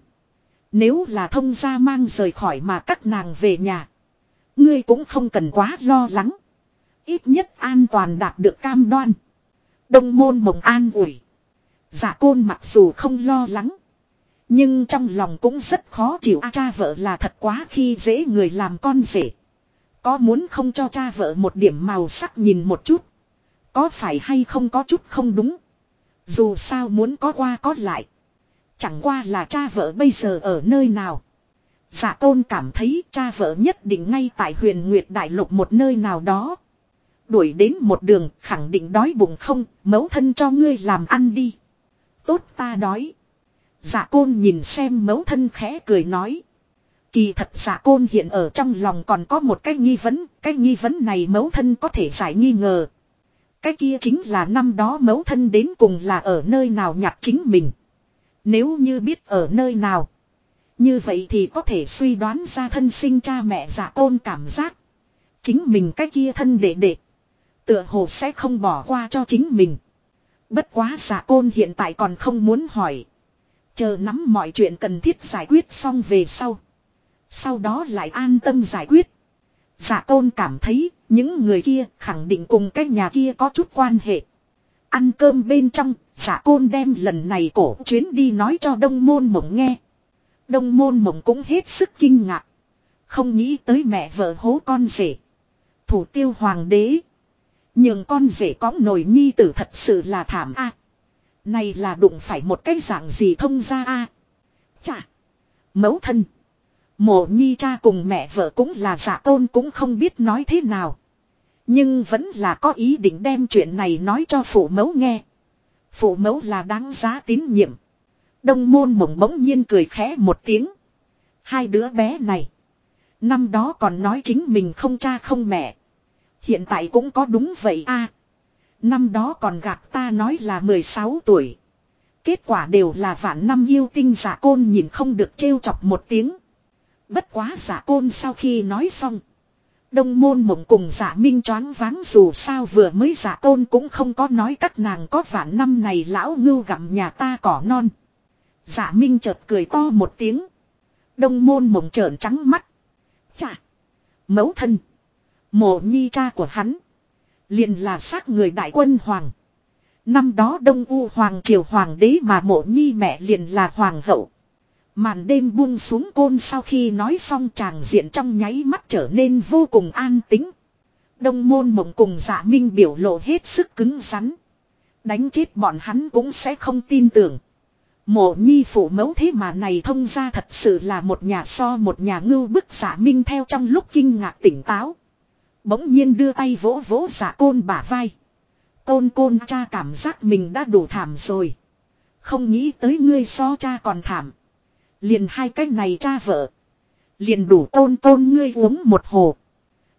Nếu là thông gia mang rời khỏi mà các nàng về nhà. Ngươi cũng không cần quá lo lắng. Ít nhất an toàn đạt được cam đoan. Đông môn mộng an ủi. Giả côn mặc dù không lo lắng. Nhưng trong lòng cũng rất khó chịu a cha vợ là thật quá khi dễ người làm con rể. Có muốn không cho cha vợ một điểm màu sắc nhìn một chút. Có phải hay không có chút không đúng. Dù sao muốn có qua có lại. Chẳng qua là cha vợ bây giờ ở nơi nào. Giả tôn cảm thấy cha vợ nhất định ngay tại huyền Nguyệt Đại Lục một nơi nào đó. Đuổi đến một đường khẳng định đói bụng không, mấu thân cho ngươi làm ăn đi. Tốt ta đói. Dạ côn nhìn xem mấu thân khẽ cười nói. Kỳ thật giả côn hiện ở trong lòng còn có một cái nghi vấn, cái nghi vấn này mẫu thân có thể giải nghi ngờ. Cái kia chính là năm đó mẫu thân đến cùng là ở nơi nào nhặt chính mình. Nếu như biết ở nơi nào. Như vậy thì có thể suy đoán ra thân sinh cha mẹ giả côn cảm giác. Chính mình cái kia thân đệ đệ. Tựa hồ sẽ không bỏ qua cho chính mình. Bất quá giả côn hiện tại còn không muốn hỏi. Chờ nắm mọi chuyện cần thiết giải quyết xong về sau. Sau đó lại an tâm giải quyết. Giả tôn cảm thấy những người kia khẳng định cùng cái nhà kia có chút quan hệ. Ăn cơm bên trong, giả côn đem lần này cổ chuyến đi nói cho đông môn mộng nghe. Đông môn mộng cũng hết sức kinh ngạc. Không nghĩ tới mẹ vợ hố con rể. Thủ tiêu hoàng đế. Nhưng con rể có nổi nhi tử thật sự là thảm a. Này là đụng phải một cái dạng gì thông ra a. Chà. Mẫu thân. Mộ nhi cha cùng mẹ vợ cũng là giả tôn cũng không biết nói thế nào. Nhưng vẫn là có ý định đem chuyện này nói cho phụ mẫu nghe. Phụ mẫu là đáng giá tín nhiệm. Đông môn mộng bỗng nhiên cười khẽ một tiếng. Hai đứa bé này. Năm đó còn nói chính mình không cha không mẹ. Hiện tại cũng có đúng vậy a. năm đó còn gạt ta nói là 16 tuổi. Kết quả đều là vạn năm yêu tinh giả côn nhìn không được trêu chọc một tiếng. Bất quá giả côn sau khi nói xong. Đông môn mộng cùng giả minh choáng váng dù sao vừa mới giả côn cũng không có nói các nàng có vạn năm này lão ngưu gặm nhà ta cỏ non. Giả minh chợt cười to một tiếng. Đông môn mộng trợn trắng mắt. Chà! Mẫu thân! Mộ nhi cha của hắn. Liền là xác người đại quân hoàng. Năm đó Đông U Hoàng triều hoàng đế mà mộ nhi mẹ liền là hoàng hậu. Màn đêm buông xuống côn sau khi nói xong chàng diện trong nháy mắt trở nên vô cùng an tính. Đông môn mộng cùng giả minh biểu lộ hết sức cứng rắn. Đánh chết bọn hắn cũng sẽ không tin tưởng. Mộ nhi phụ mẫu thế mà này thông ra thật sự là một nhà so một nhà ngưu bức giả minh theo trong lúc kinh ngạc tỉnh táo. Bỗng nhiên đưa tay vỗ vỗ giả côn bả vai. Côn côn cha cảm giác mình đã đủ thảm rồi. Không nghĩ tới ngươi so cha còn thảm. Liền hai cái này cha vợ. Liền đủ tôn tôn ngươi uống một hồ.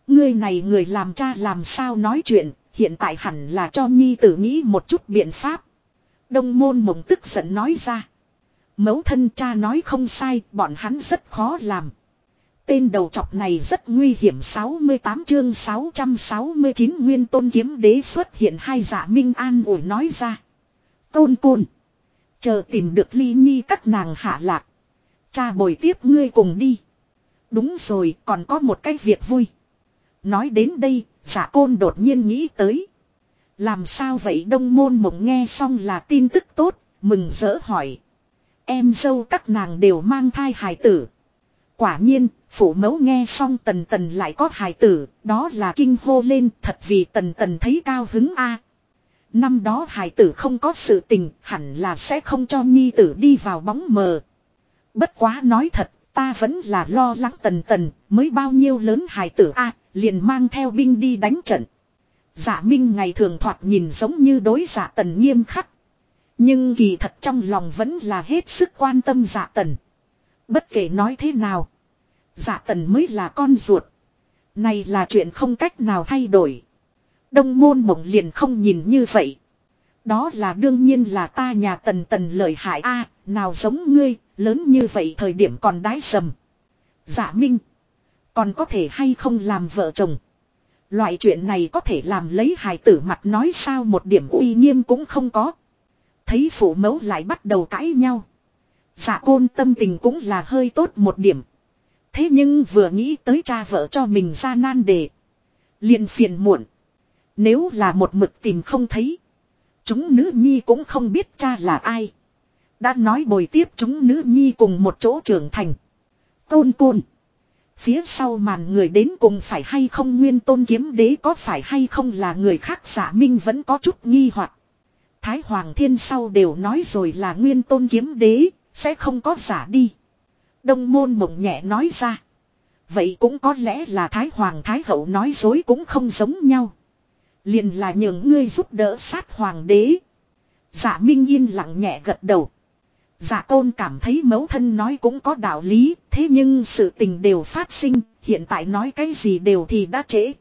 Ngươi này người làm cha làm sao nói chuyện, hiện tại hẳn là cho nhi tử nghĩ một chút biện pháp. Đông môn mộng tức giận nói ra. Mẫu thân cha nói không sai, bọn hắn rất khó làm. Tên đầu chọc này rất nguy hiểm 68 chương 669 nguyên tôn kiếm đế xuất hiện hai giả minh an ủi nói ra. Tôn côn. Chờ tìm được ly nhi các nàng hạ lạc. Cha bồi tiếp ngươi cùng đi. Đúng rồi còn có một cái việc vui. Nói đến đây giả côn đột nhiên nghĩ tới. Làm sao vậy đông môn mộng nghe xong là tin tức tốt, mừng rỡ hỏi. Em dâu các nàng đều mang thai hài tử. Quả nhiên, phụ mẫu nghe xong tần tần lại có hài tử, đó là kinh hô lên thật vì tần tần thấy cao hứng a. Năm đó hài tử không có sự tình, hẳn là sẽ không cho nhi tử đi vào bóng mờ. Bất quá nói thật, ta vẫn là lo lắng tần tần, mới bao nhiêu lớn hài tử a, liền mang theo binh đi đánh trận. Giả Minh ngày thường thoạt nhìn giống như đối giả tần nghiêm khắc. Nhưng kỳ thật trong lòng vẫn là hết sức quan tâm giả tần. Bất kể nói thế nào. Dạ tần mới là con ruột. Này là chuyện không cách nào thay đổi. Đông môn mộng liền không nhìn như vậy. Đó là đương nhiên là ta nhà tần tần lợi hại a nào giống ngươi, lớn như vậy thời điểm còn đái sầm. giả minh. Còn có thể hay không làm vợ chồng. Loại chuyện này có thể làm lấy hài tử mặt nói sao một điểm uy nghiêm cũng không có. Thấy phụ mẫu lại bắt đầu cãi nhau. giả côn tâm tình cũng là hơi tốt một điểm. Thế nhưng vừa nghĩ tới cha vợ cho mình ra nan đề. liền phiền muộn. Nếu là một mực tìm không thấy. Chúng nữ nhi cũng không biết cha là ai. Đã nói bồi tiếp chúng nữ nhi cùng một chỗ trưởng thành. Tôn côn. Phía sau màn người đến cùng phải hay không nguyên tôn kiếm đế có phải hay không là người khác giả minh vẫn có chút nghi hoặc Thái Hoàng Thiên sau đều nói rồi là nguyên tôn kiếm đế, sẽ không có giả đi. Đông môn mộng nhẹ nói ra. Vậy cũng có lẽ là Thái Hoàng Thái Hậu nói dối cũng không giống nhau. Liền là những ngươi giúp đỡ sát Hoàng đế. Giả Minh Yên lặng nhẹ gật đầu. Giả tôn cảm thấy mẫu thân nói cũng có đạo lý, thế nhưng sự tình đều phát sinh, hiện tại nói cái gì đều thì đã trễ.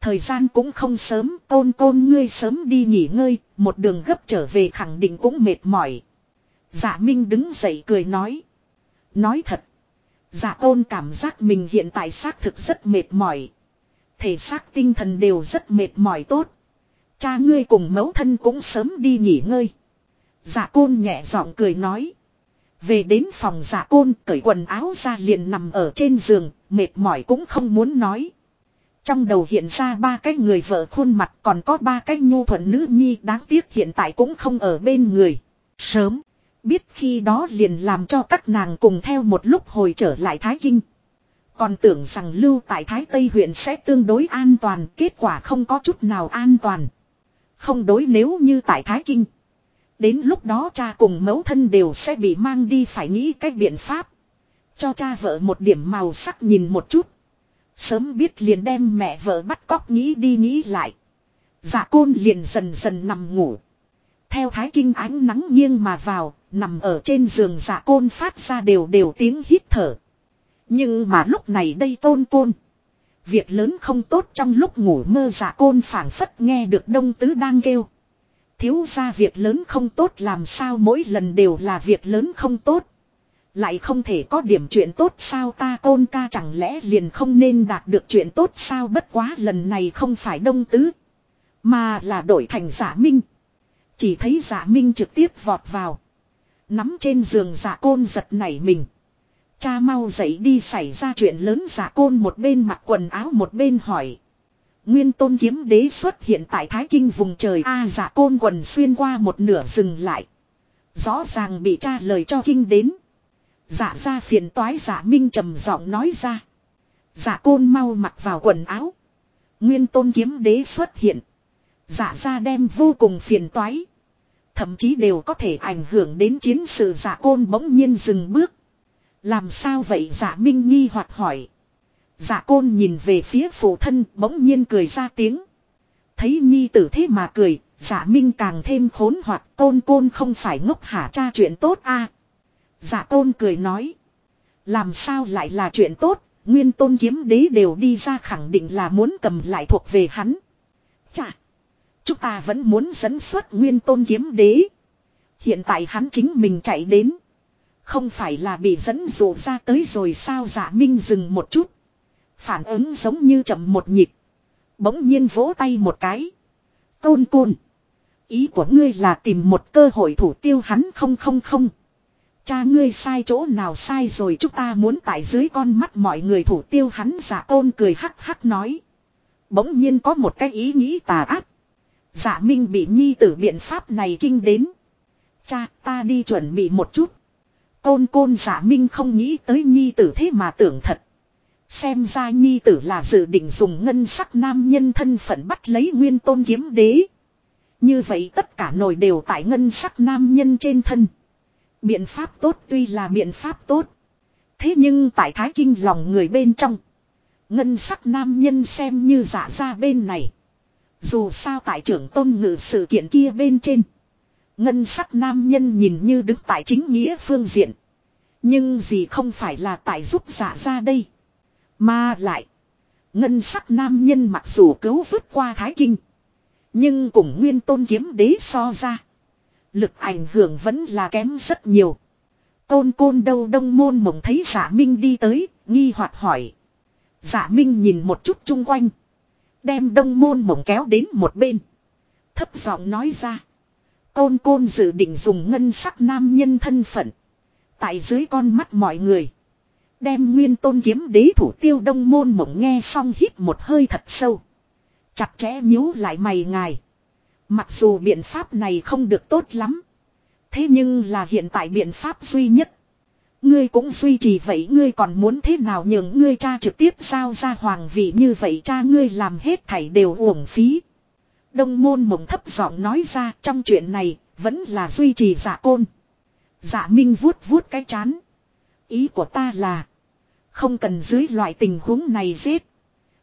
Thời gian cũng không sớm, tôn tôn ngươi sớm đi nghỉ ngơi, một đường gấp trở về khẳng định cũng mệt mỏi. Giả Minh đứng dậy cười nói. Nói thật. Giả tôn cảm giác mình hiện tại xác thực rất mệt mỏi. Thể xác tinh thần đều rất mệt mỏi tốt. Cha ngươi cùng mẫu thân cũng sớm đi nghỉ ngơi. Dạ côn nhẹ giọng cười nói. Về đến phòng dạ côn cởi quần áo ra liền nằm ở trên giường, mệt mỏi cũng không muốn nói. Trong đầu hiện ra ba cái người vợ khuôn mặt còn có ba cái nhu thuận nữ nhi đáng tiếc hiện tại cũng không ở bên người. Sớm, biết khi đó liền làm cho các nàng cùng theo một lúc hồi trở lại Thái Kinh. Còn tưởng rằng lưu tại Thái Tây huyện sẽ tương đối an toàn, kết quả không có chút nào an toàn. Không đối nếu như tại Thái Kinh. Đến lúc đó cha cùng mẫu thân đều sẽ bị mang đi phải nghĩ cách biện pháp. Cho cha vợ một điểm màu sắc nhìn một chút. Sớm biết liền đem mẹ vợ bắt cóc nghĩ đi nghĩ lại. Dạ côn liền dần dần nằm ngủ. Theo thái kinh ánh nắng nghiêng mà vào, nằm ở trên giường dạ côn phát ra đều đều tiếng hít thở. Nhưng mà lúc này đây tôn tôn Việc lớn không tốt trong lúc ngủ mơ dạ côn phảng phất nghe được đông tứ đang kêu. Thiếu ra việc lớn không tốt, làm sao mỗi lần đều là việc lớn không tốt. Lại không thể có điểm chuyện tốt sao ta côn ca chẳng lẽ liền không nên đạt được chuyện tốt sao bất quá lần này không phải đông tứ. Mà là đổi thành giả minh. Chỉ thấy giả minh trực tiếp vọt vào. Nắm trên giường giả côn giật nảy mình. Cha mau dậy đi, xảy ra chuyện lớn, giả côn một bên mặc quần áo một bên hỏi. Nguyên tôn kiếm đế xuất hiện tại Thái Kinh vùng trời A giả côn quần xuyên qua một nửa dừng lại. Rõ ràng bị tra lời cho kinh đến. Dạ ra phiền toái giả minh trầm giọng nói ra. Giả côn mau mặc vào quần áo. Nguyên tôn kiếm đế xuất hiện. Giả ra đem vô cùng phiền toái. Thậm chí đều có thể ảnh hưởng đến chiến sự giả côn bỗng nhiên dừng bước. Làm sao vậy giả minh nghi hoặc hỏi dạ côn nhìn về phía phụ thân bỗng nhiên cười ra tiếng. Thấy nhi tử thế mà cười, dạ minh càng thêm khốn hoặc tôn côn không phải ngốc hả cha chuyện tốt a dạ tôn cười nói. Làm sao lại là chuyện tốt, nguyên tôn kiếm đế đều đi ra khẳng định là muốn cầm lại thuộc về hắn. Chà! Chúng ta vẫn muốn dẫn xuất nguyên tôn kiếm đế. Hiện tại hắn chính mình chạy đến. Không phải là bị dẫn dụ ra tới rồi sao giả minh dừng một chút. Phản ứng giống như chậm một nhịp. Bỗng nhiên vỗ tay một cái. Tôn côn. Ý của ngươi là tìm một cơ hội thủ tiêu hắn không không không. Cha ngươi sai chỗ nào sai rồi chúng ta muốn tại dưới con mắt mọi người thủ tiêu hắn giả tôn cười hắc hắc nói. Bỗng nhiên có một cái ý nghĩ tà ác. Giả minh bị nhi tử biện pháp này kinh đến. Cha, ta đi chuẩn bị một chút. Côn côn, giả minh không nghĩ tới nhi tử thế mà tưởng thật. Xem ra nhi tử là dự định dùng ngân sắc nam nhân thân phận bắt lấy nguyên tôn kiếm đế. Như vậy tất cả nồi đều tại ngân sắc nam nhân trên thân. Biện pháp tốt tuy là biện pháp tốt. Thế nhưng tại thái kinh lòng người bên trong. Ngân sắc nam nhân xem như giả ra bên này. Dù sao tại trưởng tôn ngự sự kiện kia bên trên. Ngân sắc nam nhân nhìn như đứng tại chính nghĩa phương diện. Nhưng gì không phải là tại giúp giả ra đây. Mà lại. Ngân sắc nam nhân mặc dù cứu vứt qua Thái Kinh. Nhưng cùng nguyên tôn kiếm đế so ra. Lực ảnh hưởng vẫn là kém rất nhiều. Côn côn đâu đông môn mộng thấy giả minh đi tới, nghi hoặc hỏi. Giả minh nhìn một chút chung quanh. Đem đông môn mộng kéo đến một bên. Thấp giọng nói ra. Côn côn dự định dùng ngân sắc nam nhân thân phận. Tại dưới con mắt mọi người. Đem nguyên tôn kiếm đế thủ tiêu đông môn mộng nghe xong hít một hơi thật sâu. Chặt chẽ nhíu lại mày ngài. Mặc dù biện pháp này không được tốt lắm. Thế nhưng là hiện tại biện pháp duy nhất. Ngươi cũng duy trì vậy ngươi còn muốn thế nào nhường ngươi cha trực tiếp giao ra hoàng vị như vậy cha ngươi làm hết thảy đều uổng phí. Đông môn mộng thấp giọng nói ra trong chuyện này vẫn là duy trì giả côn. Giả minh vuốt vuốt cái chán. Ý của ta là không cần dưới loại tình huống này giết.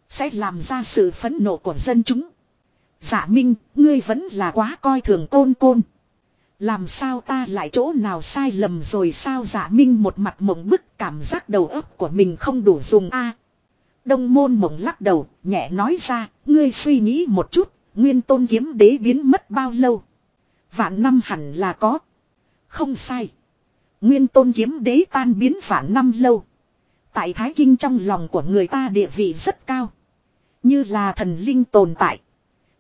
Sẽ làm ra sự phẫn nộ của dân chúng. Giả minh, ngươi vẫn là quá coi thường côn côn. Làm sao ta lại chỗ nào sai lầm rồi sao giả minh một mặt mộng bức cảm giác đầu óc của mình không đủ dùng a Đông môn mộng lắc đầu, nhẹ nói ra, ngươi suy nghĩ một chút, nguyên tôn kiếm đế biến mất bao lâu. Vạn năm hẳn là có. Không sai. Nguyên tôn kiếm đế tan biến vạn năm lâu. Tại Thái Kinh trong lòng của người ta địa vị rất cao. Như là thần linh tồn tại.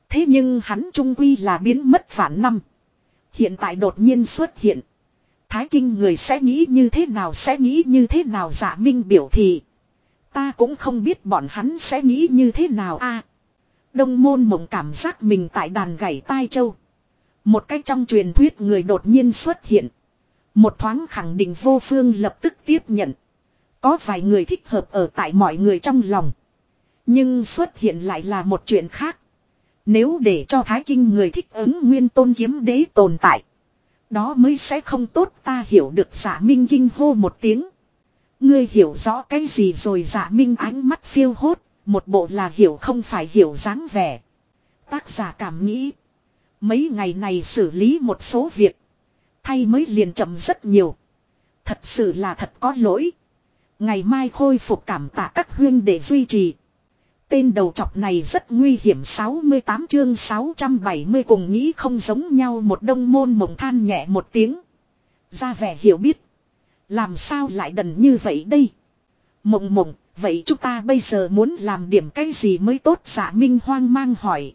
Thế nhưng hắn trung quy là biến mất phản năm. Hiện tại đột nhiên xuất hiện. Thái kinh người sẽ nghĩ như thế nào, sẽ nghĩ như thế nào giả minh biểu thị. Ta cũng không biết bọn hắn sẽ nghĩ như thế nào a. đông môn mộng cảm giác mình tại đàn gảy tai châu. Một cách trong truyền thuyết người đột nhiên xuất hiện. Một thoáng khẳng định vô phương lập tức tiếp nhận. Có vài người thích hợp ở tại mọi người trong lòng. Nhưng xuất hiện lại là một chuyện khác. Nếu để cho Thái Kinh người thích ứng nguyên tôn kiếm đế tồn tại. Đó mới sẽ không tốt ta hiểu được giả minh kinh hô một tiếng. Ngươi hiểu rõ cái gì rồi giả minh ánh mắt phiêu hốt. Một bộ là hiểu không phải hiểu dáng vẻ. Tác giả cảm nghĩ. Mấy ngày này xử lý một số việc. Thay mới liền chậm rất nhiều. Thật sự là thật có lỗi. Ngày mai khôi phục cảm tạ các huyên để duy trì. Tên đầu chọc này rất nguy hiểm 68 chương 670 cùng nghĩ không giống nhau một đông môn mộng than nhẹ một tiếng. Ra vẻ hiểu biết. Làm sao lại đần như vậy đây? Mộng mộng, vậy chúng ta bây giờ muốn làm điểm cái gì mới tốt giả minh hoang mang hỏi.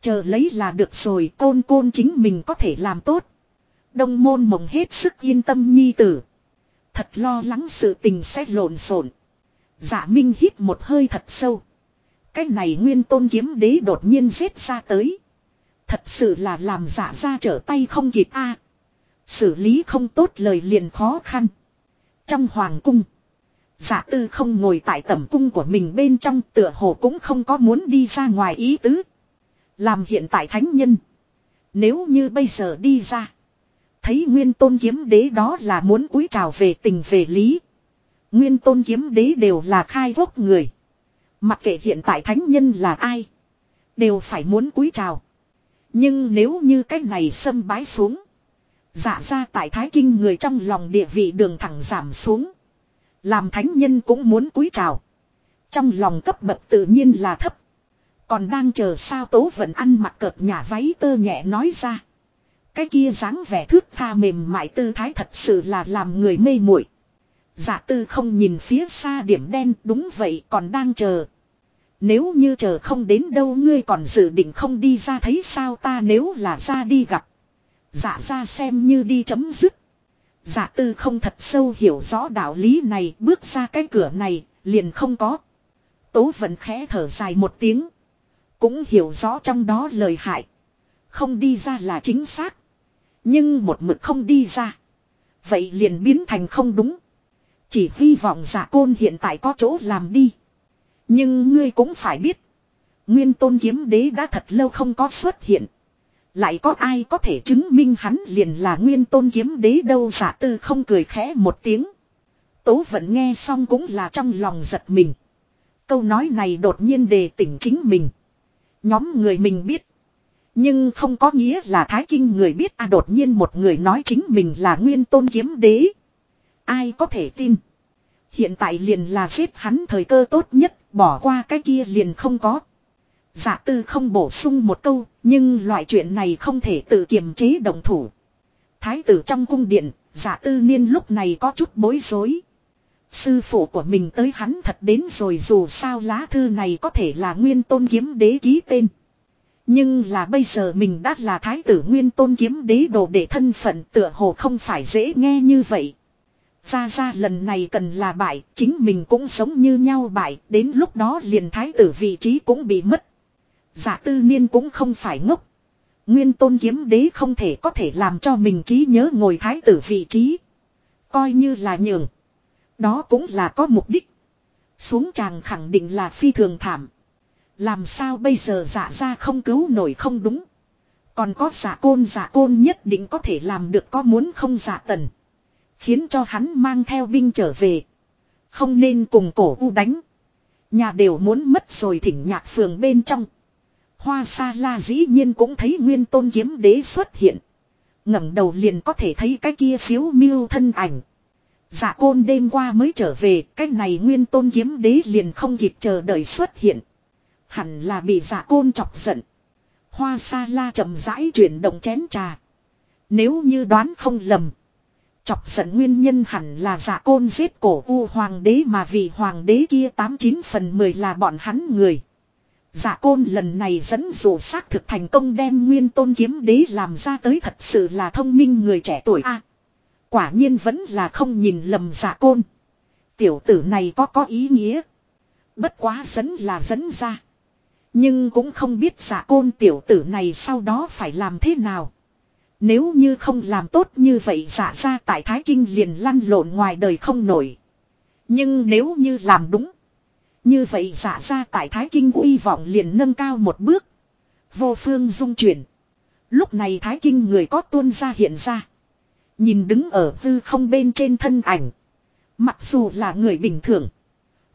Chờ lấy là được rồi côn côn chính mình có thể làm tốt. Đông môn mộng hết sức yên tâm nhi tử. Thật lo lắng sự tình sẽ lộn xộn. Giả minh hít một hơi thật sâu. Cái này nguyên tôn kiếm đế đột nhiên giết ra tới. Thật sự là làm dạ giả ra trở tay không kịp a Xử lý không tốt lời liền khó khăn. Trong hoàng cung. Giả tư không ngồi tại tẩm cung của mình bên trong tựa hồ cũng không có muốn đi ra ngoài ý tứ. Làm hiện tại thánh nhân. Nếu như bây giờ đi ra. Thấy nguyên tôn kiếm đế đó là muốn cúi trào về tình về lý. Nguyên tôn kiếm đế đều là khai quốc người. Mặc kệ hiện tại thánh nhân là ai. Đều phải muốn cúi chào. Nhưng nếu như cái này xâm bái xuống. Giả ra tại thái kinh người trong lòng địa vị đường thẳng giảm xuống. Làm thánh nhân cũng muốn cúi chào. Trong lòng cấp bậc tự nhiên là thấp. Còn đang chờ sao tố vẫn ăn mặc cợt nhà váy tơ nhẹ nói ra. Cái kia dáng vẻ thước tha mềm mại tư thái thật sự là làm người mê muội. Giả tư không nhìn phía xa điểm đen, đúng vậy, còn đang chờ. Nếu như chờ không đến đâu, ngươi còn dự định không đi ra thấy sao ta nếu là ra đi gặp. Giả ra xem như đi chấm dứt. Giả tư không thật sâu hiểu rõ đạo lý này, bước ra cái cửa này, liền không có. Tố vẫn khẽ thở dài một tiếng. Cũng hiểu rõ trong đó lời hại. Không đi ra là chính xác. Nhưng một mực không đi ra. Vậy liền biến thành không đúng. Chỉ hy vọng giả côn hiện tại có chỗ làm đi. Nhưng ngươi cũng phải biết. Nguyên tôn kiếm đế đã thật lâu không có xuất hiện. Lại có ai có thể chứng minh hắn liền là nguyên tôn kiếm đế đâu giả tư không cười khẽ một tiếng. Tố vẫn nghe xong cũng là trong lòng giật mình. Câu nói này đột nhiên đề tỉnh chính mình. Nhóm người mình biết. Nhưng không có nghĩa là thái kinh người biết à đột nhiên một người nói chính mình là nguyên tôn kiếm đế. Ai có thể tin. Hiện tại liền là giết hắn thời cơ tốt nhất, bỏ qua cái kia liền không có. giả tư không bổ sung một câu, nhưng loại chuyện này không thể tự kiềm chế động thủ. Thái tử trong cung điện, giả tư niên lúc này có chút bối rối. Sư phụ của mình tới hắn thật đến rồi dù sao lá thư này có thể là nguyên tôn kiếm đế ký tên. Nhưng là bây giờ mình đã là thái tử nguyên tôn kiếm đế đồ để thân phận tựa hồ không phải dễ nghe như vậy. Ra ra lần này cần là bại, chính mình cũng giống như nhau bại, đến lúc đó liền thái tử vị trí cũng bị mất. Giả tư niên cũng không phải ngốc. Nguyên tôn kiếm đế không thể có thể làm cho mình trí nhớ ngồi thái tử vị trí. Coi như là nhường. Đó cũng là có mục đích. Xuống chàng khẳng định là phi thường thảm. Làm sao bây giờ giả ra không cứu nổi không đúng. Còn có giả côn giả côn nhất định có thể làm được có muốn không giả tần. Khiến cho hắn mang theo binh trở về. Không nên cùng cổ u đánh. Nhà đều muốn mất rồi thỉnh nhạc phường bên trong. Hoa sa la dĩ nhiên cũng thấy nguyên tôn kiếm đế xuất hiện. ngẩng đầu liền có thể thấy cái kia phiếu miêu thân ảnh. Dạ côn đêm qua mới trở về, cái này nguyên tôn kiếm đế liền không kịp chờ đợi xuất hiện. Hẳn là bị giả côn chọc giận. Hoa sa la chậm rãi chuyển động chén trà. Nếu như đoán không lầm. Chọc giận nguyên nhân hẳn là giả côn giết cổ u hoàng đế mà vì hoàng đế kia 89 phần 10 là bọn hắn người. giả côn lần này dẫn dụ xác thực thành công đem nguyên tôn kiếm đế làm ra tới thật sự là thông minh người trẻ tuổi a Quả nhiên vẫn là không nhìn lầm giả côn. Tiểu tử này có có ý nghĩa. Bất quá dẫn là dẫn ra. Nhưng cũng không biết giả côn tiểu tử này sau đó phải làm thế nào. Nếu như không làm tốt như vậy dạ giả ra tại Thái Kinh liền lăn lộn ngoài đời không nổi. Nhưng nếu như làm đúng. Như vậy dạ giả ra tại Thái Kinh uy vọng liền nâng cao một bước. Vô phương dung chuyển. Lúc này Thái Kinh người có tuôn ra hiện ra. Nhìn đứng ở hư không bên trên thân ảnh. Mặc dù là người bình thường.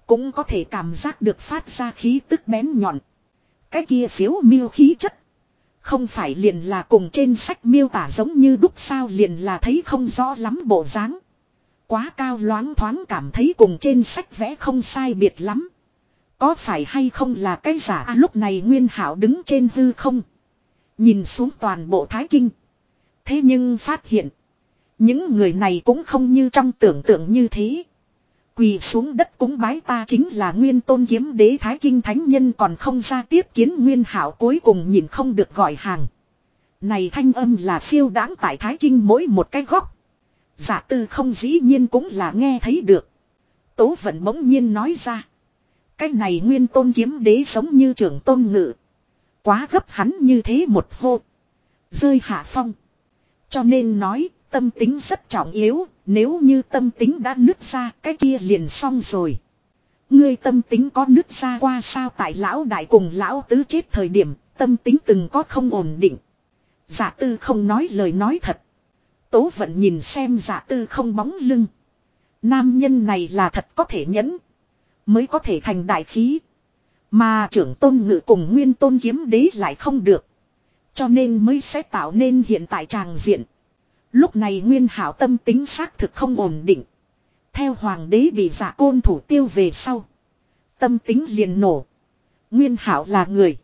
Cũng có thể cảm giác được phát ra khí tức bén nhọn. Cái kia phiếu miêu khí chất. Không phải liền là cùng trên sách miêu tả giống như đúc sao liền là thấy không rõ lắm bộ dáng. Quá cao loáng thoáng cảm thấy cùng trên sách vẽ không sai biệt lắm. Có phải hay không là cái giả à, lúc này Nguyên Hảo đứng trên hư không. Nhìn xuống toàn bộ Thái Kinh. Thế nhưng phát hiện. Những người này cũng không như trong tưởng tượng như thế. Quỳ xuống đất cúng bái ta chính là nguyên tôn kiếm đế thái kinh thánh nhân còn không ra tiếp kiến nguyên hảo cuối cùng nhìn không được gọi hàng. Này thanh âm là phiêu đáng tại thái kinh mỗi một cái góc. Giả tư không dĩ nhiên cũng là nghe thấy được. Tố vẫn bỗng nhiên nói ra. Cái này nguyên tôn kiếm đế giống như trưởng tôn ngự. Quá gấp hắn như thế một hô. Rơi hạ phong. Cho nên nói tâm tính rất trọng yếu, nếu như tâm tính đã nứt ra cái kia liền xong rồi. Ngươi tâm tính có nứt ra qua sao tại lão đại cùng lão tứ chết thời điểm, tâm tính từng có không ổn định. Giả tư không nói lời nói thật. Tố vận nhìn xem giả tư không bóng lưng. Nam nhân này là thật có thể nhẫn. Mới có thể thành đại khí. Mà trưởng tôn ngự cùng nguyên tôn kiếm đế lại không được. Cho nên mới sẽ tạo nên hiện tại tràng diện. Lúc này nguyên hảo tâm tính xác thực không ổn định. Theo hoàng đế bị giả côn thủ tiêu về sau. Tâm tính liền nổ. Nguyên hảo là người.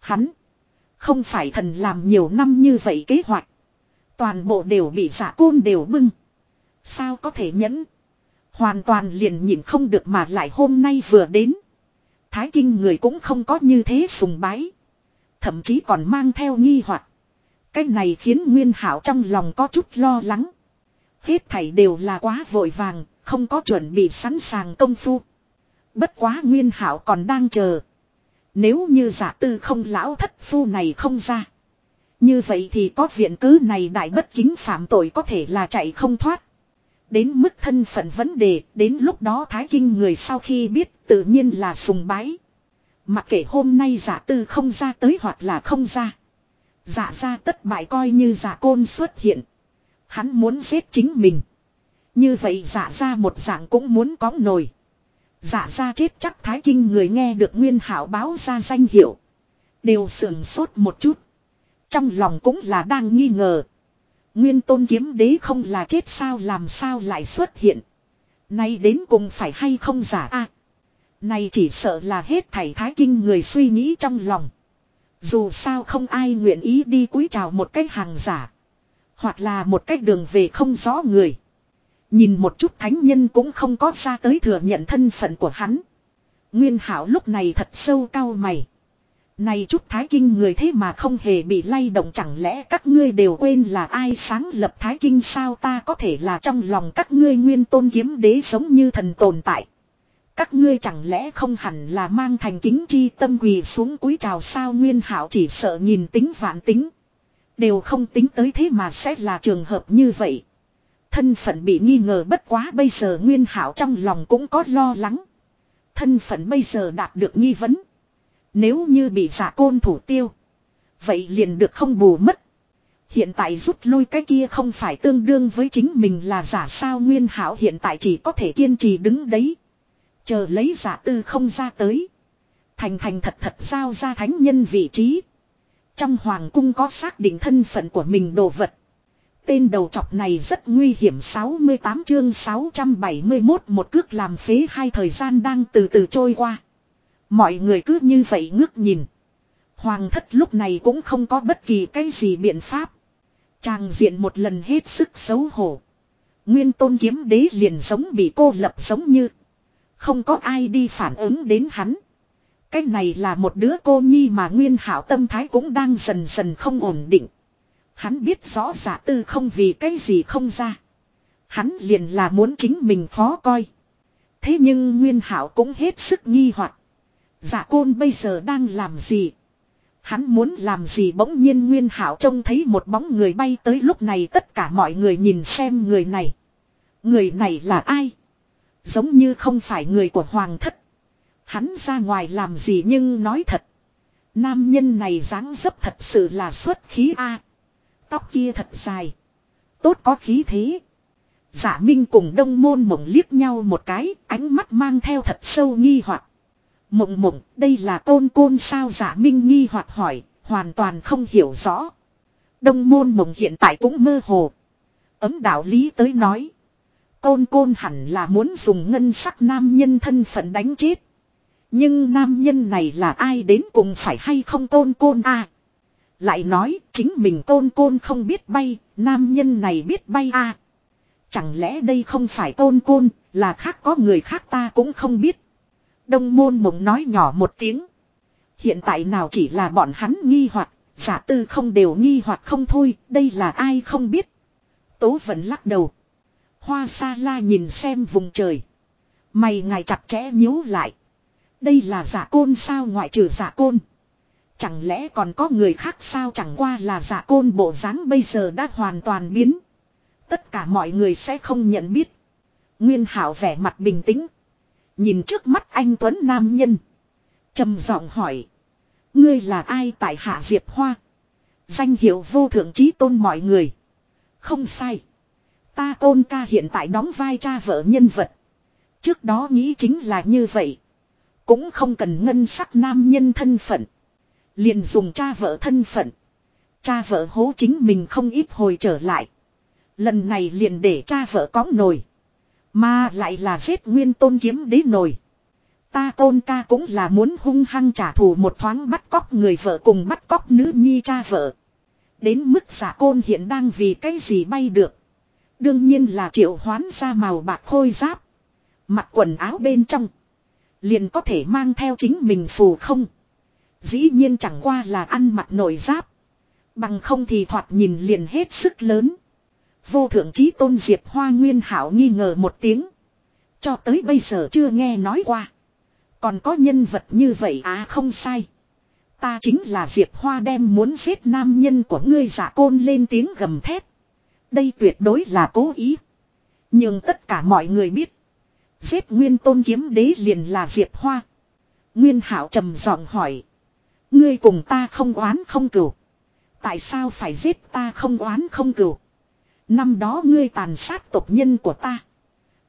Hắn. Không phải thần làm nhiều năm như vậy kế hoạch. Toàn bộ đều bị giả côn đều bưng. Sao có thể nhẫn. Hoàn toàn liền nhìn không được mà lại hôm nay vừa đến. Thái kinh người cũng không có như thế sùng bái. Thậm chí còn mang theo nghi hoặc cái này khiến Nguyên Hảo trong lòng có chút lo lắng. Hết thảy đều là quá vội vàng, không có chuẩn bị sẵn sàng công phu. Bất quá Nguyên Hảo còn đang chờ. Nếu như giả tư không lão thất phu này không ra. Như vậy thì có viện cứ này đại bất kính phạm tội có thể là chạy không thoát. Đến mức thân phận vấn đề, đến lúc đó Thái Kinh người sau khi biết tự nhiên là sùng bái. Mặc kệ hôm nay giả tư không ra tới hoặc là không ra dạ ra tất bại coi như dạ côn xuất hiện. Hắn muốn giết chính mình. Như vậy dạ ra một dạng cũng muốn có nổi. dạ ra chết chắc thái kinh người nghe được nguyên hảo báo ra danh hiệu. Đều sườn sốt một chút. Trong lòng cũng là đang nghi ngờ. Nguyên tôn kiếm đế không là chết sao làm sao lại xuất hiện. Nay đến cùng phải hay không giả a Này chỉ sợ là hết thảy thái kinh người suy nghĩ trong lòng. Dù sao không ai nguyện ý đi cúi chào một cách hàng giả. Hoặc là một cách đường về không rõ người. Nhìn một chút thánh nhân cũng không có ra tới thừa nhận thân phận của hắn. Nguyên hảo lúc này thật sâu cao mày. Này chút thái kinh người thế mà không hề bị lay động, chẳng lẽ các ngươi đều quên là ai sáng lập thái kinh sao ta có thể là trong lòng các ngươi nguyên tôn kiếm đế giống như thần tồn tại. Các ngươi chẳng lẽ không hẳn là mang thành kính chi tâm quỳ xuống cúi chào sao nguyên hảo chỉ sợ nhìn tính vạn tính. Đều không tính tới thế mà sẽ là trường hợp như vậy. Thân phận bị nghi ngờ bất quá bây giờ nguyên hảo trong lòng cũng có lo lắng. Thân phận bây giờ đạt được nghi vấn. Nếu như bị giả côn thủ tiêu. Vậy liền được không bù mất. Hiện tại rút lui cái kia không phải tương đương với chính mình là giả sao nguyên hảo hiện tại chỉ có thể kiên trì đứng đấy. Chờ lấy giả tư không ra tới. Thành thành thật thật giao ra thánh nhân vị trí. Trong hoàng cung có xác định thân phận của mình đồ vật. Tên đầu chọc này rất nguy hiểm 68 chương 671 một cước làm phế hai thời gian đang từ từ trôi qua. Mọi người cứ như vậy ngước nhìn. Hoàng thất lúc này cũng không có bất kỳ cái gì biện pháp. Chàng diện một lần hết sức xấu hổ. Nguyên tôn kiếm đế liền giống bị cô lập giống như. Không có ai đi phản ứng đến hắn. Cái này là một đứa cô nhi mà nguyên hảo tâm thái cũng đang dần dần không ổn định. Hắn biết rõ giả tư không vì cái gì không ra. Hắn liền là muốn chính mình khó coi. Thế nhưng nguyên hảo cũng hết sức nghi hoặc Giả côn bây giờ đang làm gì? Hắn muốn làm gì bỗng nhiên Nguyên Hảo trông thấy một bóng người bay tới lúc này tất cả mọi người nhìn xem người này. Người này là ai? Giống như không phải người của Hoàng thất. Hắn ra ngoài làm gì nhưng nói thật. Nam nhân này dáng dấp thật sự là xuất khí A. Tóc kia thật dài. Tốt có khí thế. Giả Minh cùng đông môn mộng liếc nhau một cái, ánh mắt mang theo thật sâu nghi hoặc. Mộng mộng, đây là côn côn sao giả minh nghi hoặc hỏi, hoàn toàn không hiểu rõ. Đông môn mộng hiện tại cũng mơ hồ. Ấm đạo lý tới nói. Côn côn hẳn là muốn dùng ngân sắc nam nhân thân phận đánh chết. Nhưng nam nhân này là ai đến cùng phải hay không côn côn a Lại nói chính mình côn côn không biết bay, nam nhân này biết bay a Chẳng lẽ đây không phải côn côn, là khác có người khác ta cũng không biết. Đông môn mộng nói nhỏ một tiếng. Hiện tại nào chỉ là bọn hắn nghi hoặc giả tư không đều nghi hoặc không thôi, đây là ai không biết. Tố vẫn lắc đầu. Hoa sa la nhìn xem vùng trời. Mày ngài chặt chẽ nhíu lại. Đây là giả côn sao ngoại trừ giả côn. Chẳng lẽ còn có người khác sao chẳng qua là giả côn bộ dáng bây giờ đã hoàn toàn biến. Tất cả mọi người sẽ không nhận biết. Nguyên hảo vẻ mặt bình tĩnh. Nhìn trước mắt anh Tuấn Nam Nhân. trầm giọng hỏi. Ngươi là ai tại Hạ Diệp Hoa? Danh hiệu vô thượng trí tôn mọi người. Không sai. Ta tôn ca hiện tại đóng vai cha vợ nhân vật. Trước đó nghĩ chính là như vậy. Cũng không cần ngân sắc nam nhân thân phận. Liền dùng cha vợ thân phận. Cha vợ hố chính mình không ít hồi trở lại. Lần này liền để cha vợ có nổi. Mà lại là giết nguyên tôn kiếm đế nổi. Ta tôn ca cũng là muốn hung hăng trả thù một thoáng bắt cóc người vợ cùng bắt cóc nữ nhi cha vợ. Đến mức giả côn hiện đang vì cái gì bay được. Đương nhiên là triệu hoán ra màu bạc khôi giáp. Mặc quần áo bên trong. Liền có thể mang theo chính mình phù không. Dĩ nhiên chẳng qua là ăn mặc nổi giáp. Bằng không thì thoạt nhìn liền hết sức lớn. Vô thượng trí tôn Diệp Hoa Nguyên Hảo nghi ngờ một tiếng. Cho tới bây giờ chưa nghe nói qua. Còn có nhân vật như vậy à không sai. Ta chính là Diệp Hoa đem muốn giết nam nhân của ngươi giả côn lên tiếng gầm thét. Đây tuyệt đối là cố ý. Nhưng tất cả mọi người biết. Giết nguyên tôn kiếm đế liền là Diệp Hoa. Nguyên Hảo trầm giọng hỏi. Ngươi cùng ta không oán không cừu. Tại sao phải giết ta không oán không cừu? Năm đó ngươi tàn sát tộc nhân của ta.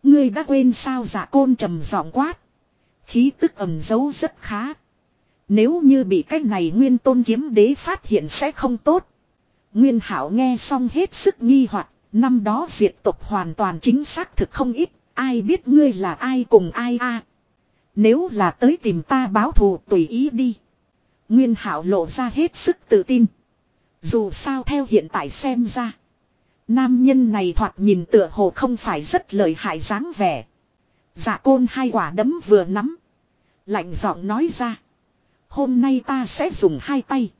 Ngươi đã quên sao giả côn trầm giọng quát. Khí tức ẩm giấu rất khá. Nếu như bị cái này nguyên tôn kiếm đế phát hiện sẽ không tốt. Nguyên Hảo nghe xong hết sức nghi hoặc, năm đó diệt tộc hoàn toàn chính xác thực không ít, ai biết ngươi là ai cùng ai a? Nếu là tới tìm ta báo thù tùy ý đi. Nguyên Hảo lộ ra hết sức tự tin. Dù sao theo hiện tại xem ra. Nam nhân này thoạt nhìn tựa hồ không phải rất lợi hại dáng vẻ. Dạ côn hai quả đấm vừa nắm. Lạnh giọng nói ra. Hôm nay ta sẽ dùng hai tay.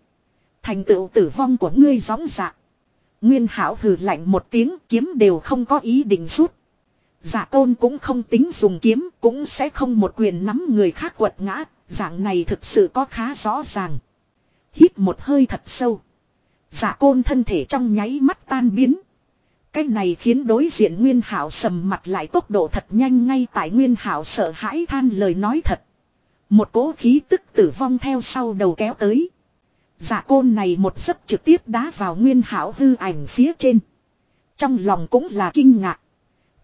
Thành tựu tử vong của ngươi gióng dạ. Nguyên hảo hừ lạnh một tiếng, kiếm đều không có ý định rút. Dạ côn cũng không tính dùng kiếm, cũng sẽ không một quyền nắm người khác quật ngã. Dạng này thực sự có khá rõ ràng. Hít một hơi thật sâu. Dạ côn thân thể trong nháy mắt tan biến. Cái này khiến đối diện Nguyên Hảo sầm mặt lại tốc độ thật nhanh ngay tại Nguyên Hảo sợ hãi than lời nói thật. Một cỗ khí tức tử vong theo sau đầu kéo tới. Dạ côn này một giấc trực tiếp đá vào Nguyên Hảo hư ảnh phía trên. Trong lòng cũng là kinh ngạc.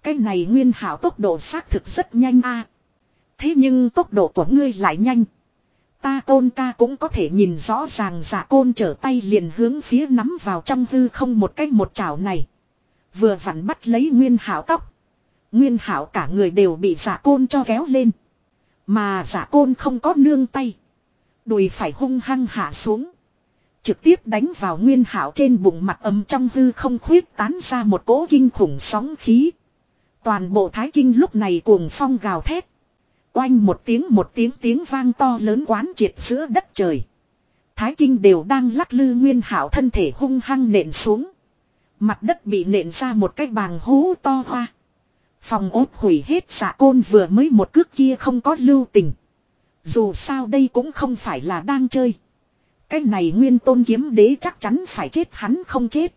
Cái này Nguyên Hảo tốc độ xác thực rất nhanh a. Thế nhưng tốc độ của ngươi lại nhanh. Ta côn ca cũng có thể nhìn rõ ràng giả côn trở tay liền hướng phía nắm vào trong hư không một cách một chảo này. Vừa vặn bắt lấy nguyên hảo tóc. Nguyên hảo cả người đều bị giả côn cho kéo lên. Mà giả côn không có nương tay. Đùi phải hung hăng hạ xuống. Trực tiếp đánh vào nguyên hảo trên bụng mặt ấm trong hư không khuyết tán ra một cỗ kinh khủng sóng khí. Toàn bộ thái kinh lúc này cuồng phong gào thét. Oanh một tiếng một tiếng tiếng vang to lớn quán triệt giữa đất trời. Thái kinh đều đang lắc lư nguyên hảo thân thể hung hăng nện xuống. Mặt đất bị nện ra một cái bàng hố to hoa. Phòng ốt hủy hết xạ côn vừa mới một cước kia không có lưu tình. Dù sao đây cũng không phải là đang chơi. Cái này nguyên tôn kiếm đế chắc chắn phải chết, hắn không chết.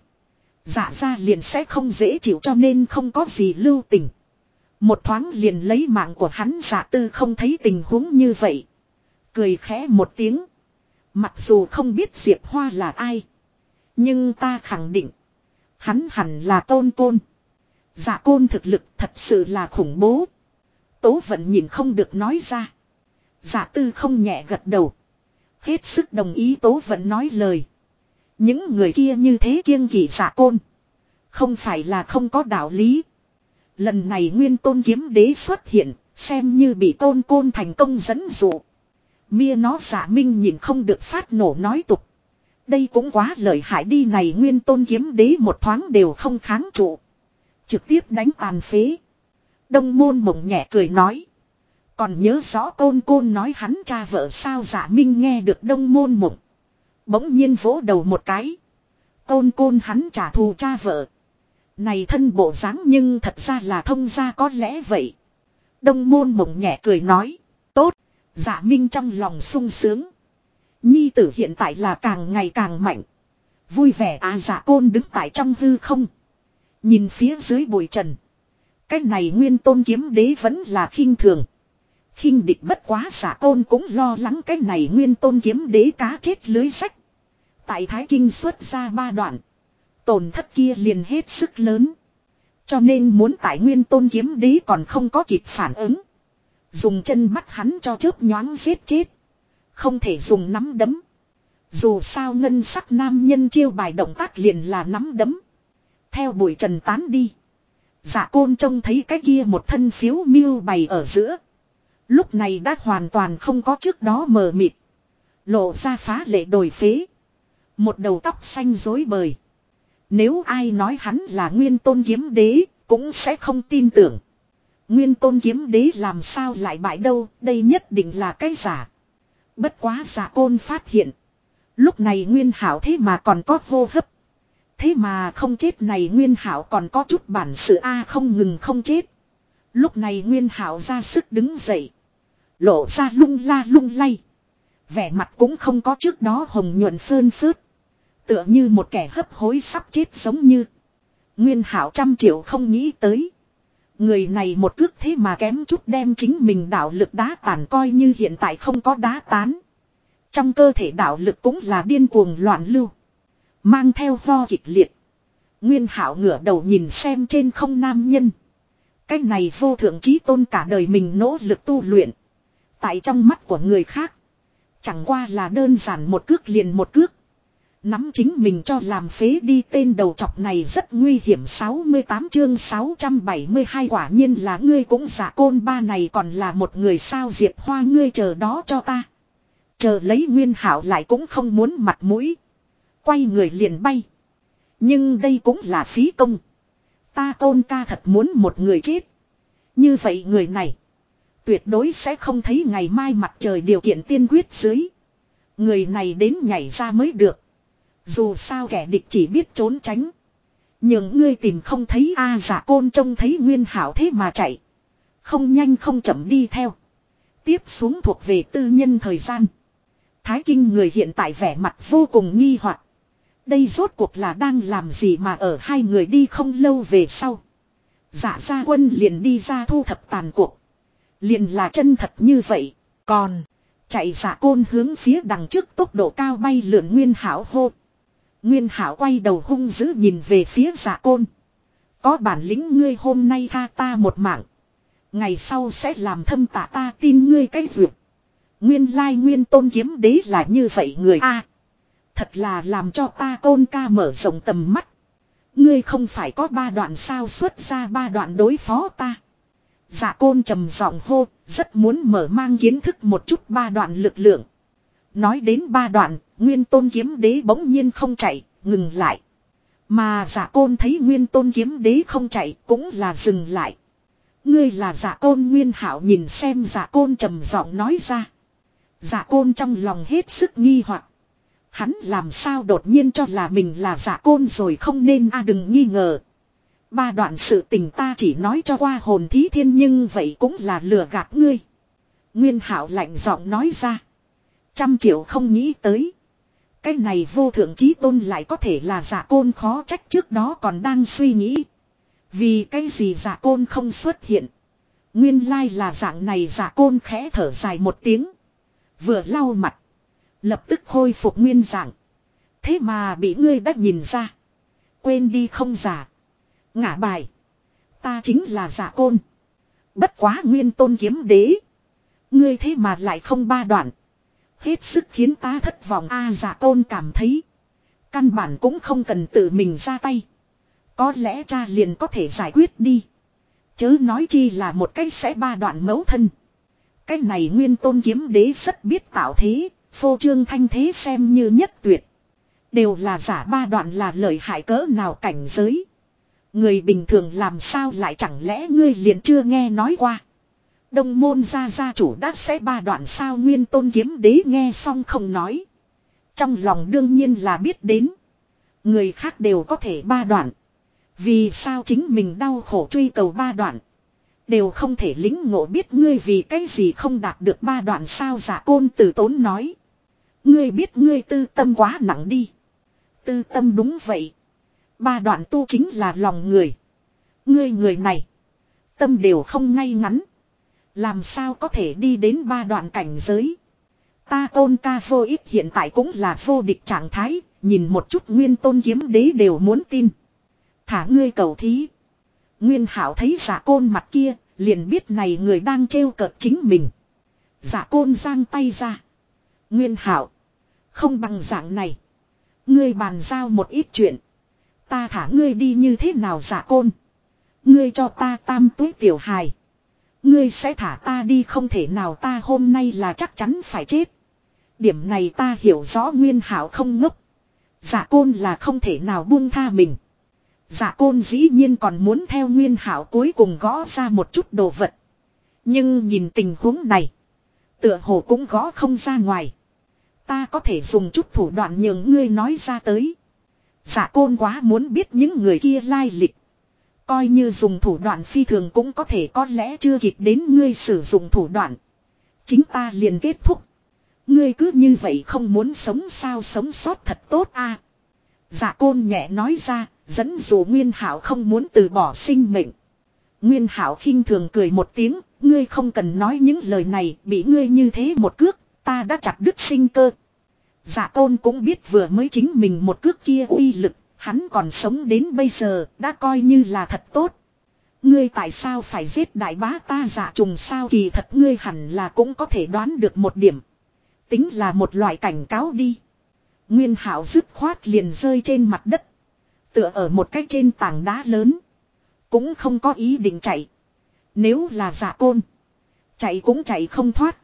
Dạ ra liền sẽ không dễ chịu cho nên không có gì lưu tình. Một thoáng liền lấy mạng của hắn, giả tư không thấy tình huống như vậy. Cười khẽ một tiếng. Mặc dù không biết Diệp Hoa là ai. Nhưng ta khẳng định. Hắn hẳn là tôn côn. Giả côn thực lực thật sự là khủng bố. Tố vẫn nhìn không được nói ra. Giả tư không nhẹ gật đầu. Hết sức đồng ý tố vận nói lời. Những người kia như thế kiêng kỵ giả côn. Không phải là không có đạo lý. Lần này nguyên tôn kiếm đế xuất hiện, xem như bị tôn côn thành công dẫn dụ. Mia nó giả minh nhìn không được phát nổ nói tục. Đây cũng quá lợi hại đi này nguyên tôn kiếm đế một thoáng đều không kháng trụ. Trực tiếp đánh tàn phế. Đông môn mộng nhẹ cười nói. Còn nhớ rõ côn côn nói hắn cha vợ sao giả minh nghe được đông môn mộng. Bỗng nhiên vỗ đầu một cái. côn côn hắn trả thù cha vợ. Này thân bộ dáng nhưng thật ra là thông ra có lẽ vậy. Đông môn mộng nhẹ cười nói. Tốt. Giả minh trong lòng sung sướng. Nhi tử hiện tại là càng ngày càng mạnh. Vui vẻ à giả côn đứng tại trong hư không. Nhìn phía dưới bụi trần. Cái này nguyên tôn kiếm đế vẫn là khinh thường khinh địch bất quá giả côn cũng lo lắng cái này nguyên tôn kiếm đế cá chết lưới sách. Tại Thái Kinh xuất ra ba đoạn. Tổn thất kia liền hết sức lớn. Cho nên muốn tại nguyên tôn kiếm đế còn không có kịp phản ứng. Dùng chân bắt hắn cho chớp nhoáng giết chết. Không thể dùng nắm đấm. Dù sao ngân sắc nam nhân chiêu bài động tác liền là nắm đấm. Theo bụi trần tán đi. Giả côn trông thấy cái kia một thân phiếu miêu bày ở giữa. Lúc này đã hoàn toàn không có trước đó mờ mịt. Lộ ra phá lệ đổi phế. Một đầu tóc xanh rối bời. Nếu ai nói hắn là nguyên tôn kiếm đế, cũng sẽ không tin tưởng. Nguyên tôn kiếm đế làm sao lại bại đâu, đây nhất định là cái giả. Bất quá giả côn phát hiện. Lúc này nguyên hảo thế mà còn có hô hấp. Thế mà không chết này nguyên hảo còn có chút bản sự A à không ngừng không chết. Lúc này nguyên hảo ra sức đứng dậy. Lộ ra lung la lung lay. Vẻ mặt cũng không có trước đó hồng nhuận phơn phớt. Tựa như một kẻ hấp hối sắp chết giống như. Nguyên hảo trăm triệu không nghĩ tới. Người này một cước thế mà kém chút đem chính mình đạo lực đá tàn coi như hiện tại không có đá tán. Trong cơ thể đạo lực cũng là điên cuồng loạn lưu. Mang theo ho kịch liệt. Nguyên hảo ngửa đầu nhìn xem trên không nam nhân. Cái này vô thượng trí tôn cả đời mình nỗ lực tu luyện. Tại trong mắt của người khác. Chẳng qua là đơn giản một cước liền một cước. Nắm chính mình cho làm phế đi tên đầu chọc này rất nguy hiểm 68 chương 672 quả nhiên là ngươi cũng giả côn ba này còn là một người sao diệp hoa, ngươi chờ đó cho ta. Chờ lấy nguyên hảo lại cũng không muốn mặt mũi. Quay người liền bay. Nhưng đây cũng là phí công. Ta tôn ca thật muốn một người chết. Như vậy người này. Tuyệt đối sẽ không thấy ngày mai mặt trời điều kiện tiên quyết dưới. Người này đến nhảy ra mới được. Dù sao kẻ địch chỉ biết trốn tránh. Nhưng ngươi tìm không thấy A giả côn trông thấy nguyên hảo thế mà chạy. Không nhanh không chậm đi theo. Tiếp xuống thuộc về tư nhân thời gian. Thái kinh người hiện tại vẻ mặt vô cùng nghi hoặc. Đây rốt cuộc là đang làm gì mà ở hai người đi không lâu về sau. Giả gia quân liền đi ra thu thập tàn cuộc. Liền là chân thật như vậy. Còn, chạy giả côn hướng phía đằng trước tốc độ cao bay lượn nguyên hảo hô. Nguyên hảo quay đầu hung dữ nhìn về phía giả côn. Có bản lĩnh ngươi hôm nay tha ta một mạng. Ngày sau sẽ làm thâm tạ ta tin ngươi cái duyệt. Nguyên lai nguyên tôn kiếm đế là như vậy người a Thật là làm cho ta tôn ca mở rộng tầm mắt. Ngươi không phải có ba đoạn sao xuất ra ba đoạn đối phó ta. Dạ côn trầm giọng hô, rất muốn mở mang kiến thức một chút ba đoạn lực lượng. Nói đến ba đoạn, nguyên tôn kiếm đế bỗng nhiên không chạy, ngừng lại. Mà giả côn thấy nguyên tôn kiếm đế không chạy cũng là dừng lại. Ngươi là giả côn nguyên hảo nhìn xem giả côn trầm giọng nói ra. Giả côn trong lòng hết sức nghi hoặc Hắn làm sao đột nhiên cho là mình là giả côn rồi không nên a à, đừng nghi ngờ. Ba đoạn sự tình ta chỉ nói cho qua hồn thí thiên nhưng vậy cũng là lừa gạt ngươi. Nguyên hảo lạnh giọng nói ra. Trăm triệu không nghĩ tới. Cái này vô thượng trí tôn lại có thể là giả côn khó trách trước đó còn đang suy nghĩ. Vì cái gì giả côn không xuất hiện. Nguyên lai là dạng này giả côn khẽ thở dài một tiếng. Vừa lau mặt. Lập tức khôi phục nguyên dạng. Thế mà bị ngươi đã nhìn ra. Quên đi không giả. ngã bài. Ta chính là giả côn. Bất quá nguyên tôn kiếm đế. Ngươi thế mà lại không ba đoạn. Hết sức khiến ta thất vọng a giả côn cảm thấy. Căn bản cũng không cần tự mình ra tay. Có lẽ cha liền có thể giải quyết đi. Chớ nói chi là một cách sẽ ba đoạn mấu thân. Cái này nguyên tôn kiếm đế rất biết tạo thế, phô trương thanh thế xem như nhất tuyệt. Đều là giả ba đoạn là lợi hại cỡ nào cảnh giới. Người bình thường làm sao lại chẳng lẽ ngươi liền chưa nghe nói qua. Đông môn gia gia chủ đã sẽ ba đoạn sao nguyên tôn kiếm đế nghe xong không nói. Trong lòng đương nhiên là biết đến. Người khác đều có thể ba đoạn. Vì sao chính mình đau khổ truy cầu ba đoạn. Đều không thể lính ngộ biết ngươi vì cái gì không đạt được ba đoạn sao giả côn tử tốn nói. Ngươi biết ngươi tư tâm quá nặng đi. Tư tâm đúng vậy. Ba đoạn tu chính là lòng người. Ngươi người này. Tâm đều không ngay ngắn. Làm sao có thể đi đến ba đoạn cảnh giới. Ta tôn ca vô ích hiện tại cũng là vô địch trạng thái. Nhìn một chút nguyên tôn kiếm đế đều muốn tin. Thả ngươi cầu thí. Nguyên hảo thấy giả côn mặt kia. Liền biết này người đang trêu cợt chính mình. Giả côn giang tay ra. Nguyên hảo. Không bằng dạng này. Ngươi bàn giao một ít chuyện. Ta thả ngươi đi như thế nào giả côn. Ngươi cho ta tam túi tiểu hài. Ngươi sẽ thả ta đi không thể nào ta hôm nay là chắc chắn phải chết. Điểm này ta hiểu rõ nguyên hảo không ngốc. Giả côn là không thể nào buông tha mình. Giả côn dĩ nhiên còn muốn theo nguyên hảo cuối cùng gõ ra một chút đồ vật. Nhưng nhìn tình huống này. Tựa hồ cũng gõ không ra ngoài. Ta có thể dùng chút thủ đoạn nhường ngươi nói ra tới. Giả côn quá muốn biết những người kia lai lịch. Coi như dùng thủ đoạn phi thường cũng có thể có lẽ chưa kịp đến ngươi sử dụng thủ đoạn. Chính ta liền kết thúc. Ngươi cứ như vậy không muốn sống sao sống sót thật tốt a. À. Côn nhẹ nói ra, dẫn dụ Nguyên Hảo không muốn từ bỏ sinh mệnh. Nguyên Hảo khinh thường cười một tiếng, ngươi không cần nói những lời này, bị ngươi như thế một cước, ta đã chặt đứt sinh cơ. Dạ tôn cũng biết vừa mới chính mình một cước kia uy lực, hắn còn sống đến bây giờ, đã coi như là thật tốt. Ngươi tại sao phải giết đại bá ta giả trùng sao kỳ thật ngươi hẳn là cũng có thể đoán được một điểm. Tính là một loại cảnh cáo đi. Nguyên hảo dứt khoát liền rơi trên mặt đất. Tựa ở một cái trên tảng đá lớn. Cũng không có ý định chạy. Nếu là giả côn. Chạy cũng chạy không thoát.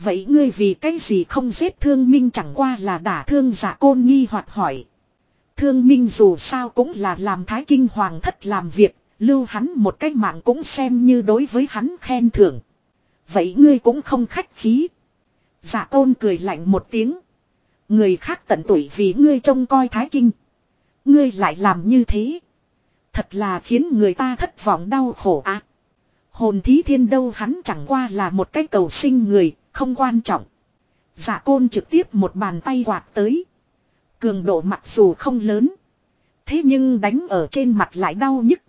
Vậy ngươi vì cái gì không giết thương minh chẳng qua là đả thương giả côn nghi hoặc hỏi. Thương minh dù sao cũng là làm thái kinh hoàng thất làm việc, lưu hắn một cách mạng cũng xem như đối với hắn khen thưởng. Vậy ngươi cũng không khách khí. Giả tôn cười lạnh một tiếng. Người khác tận tuổi vì ngươi trông coi thái kinh. Ngươi lại làm như thế. Thật là khiến người ta thất vọng đau khổ á. Hồn thí thiên đâu hắn chẳng qua là một cái cầu sinh người, không quan trọng. Giả côn trực tiếp một bàn tay quạt tới. Cường độ mặc dù không lớn. Thế nhưng đánh ở trên mặt lại đau nhức.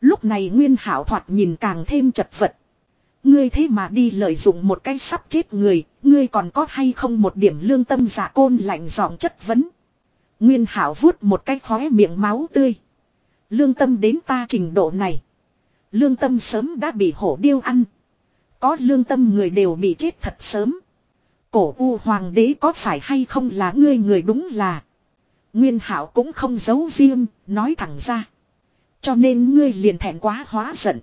Lúc này Nguyên Hảo thoạt nhìn càng thêm chật vật. Ngươi thế mà đi lợi dụng một cái sắp chết người, ngươi còn có hay không một điểm lương tâm giả côn lạnh giọng chất vấn. Nguyên Hảo vuốt một cái khóe miệng máu tươi. Lương tâm đến ta trình độ này. Lương tâm sớm đã bị hổ điêu ăn. Có lương tâm người đều bị chết thật sớm. Cổ u hoàng đế có phải hay không là ngươi người đúng là. Nguyên hảo cũng không giấu riêng, nói thẳng ra. Cho nên ngươi liền thẹn quá hóa giận.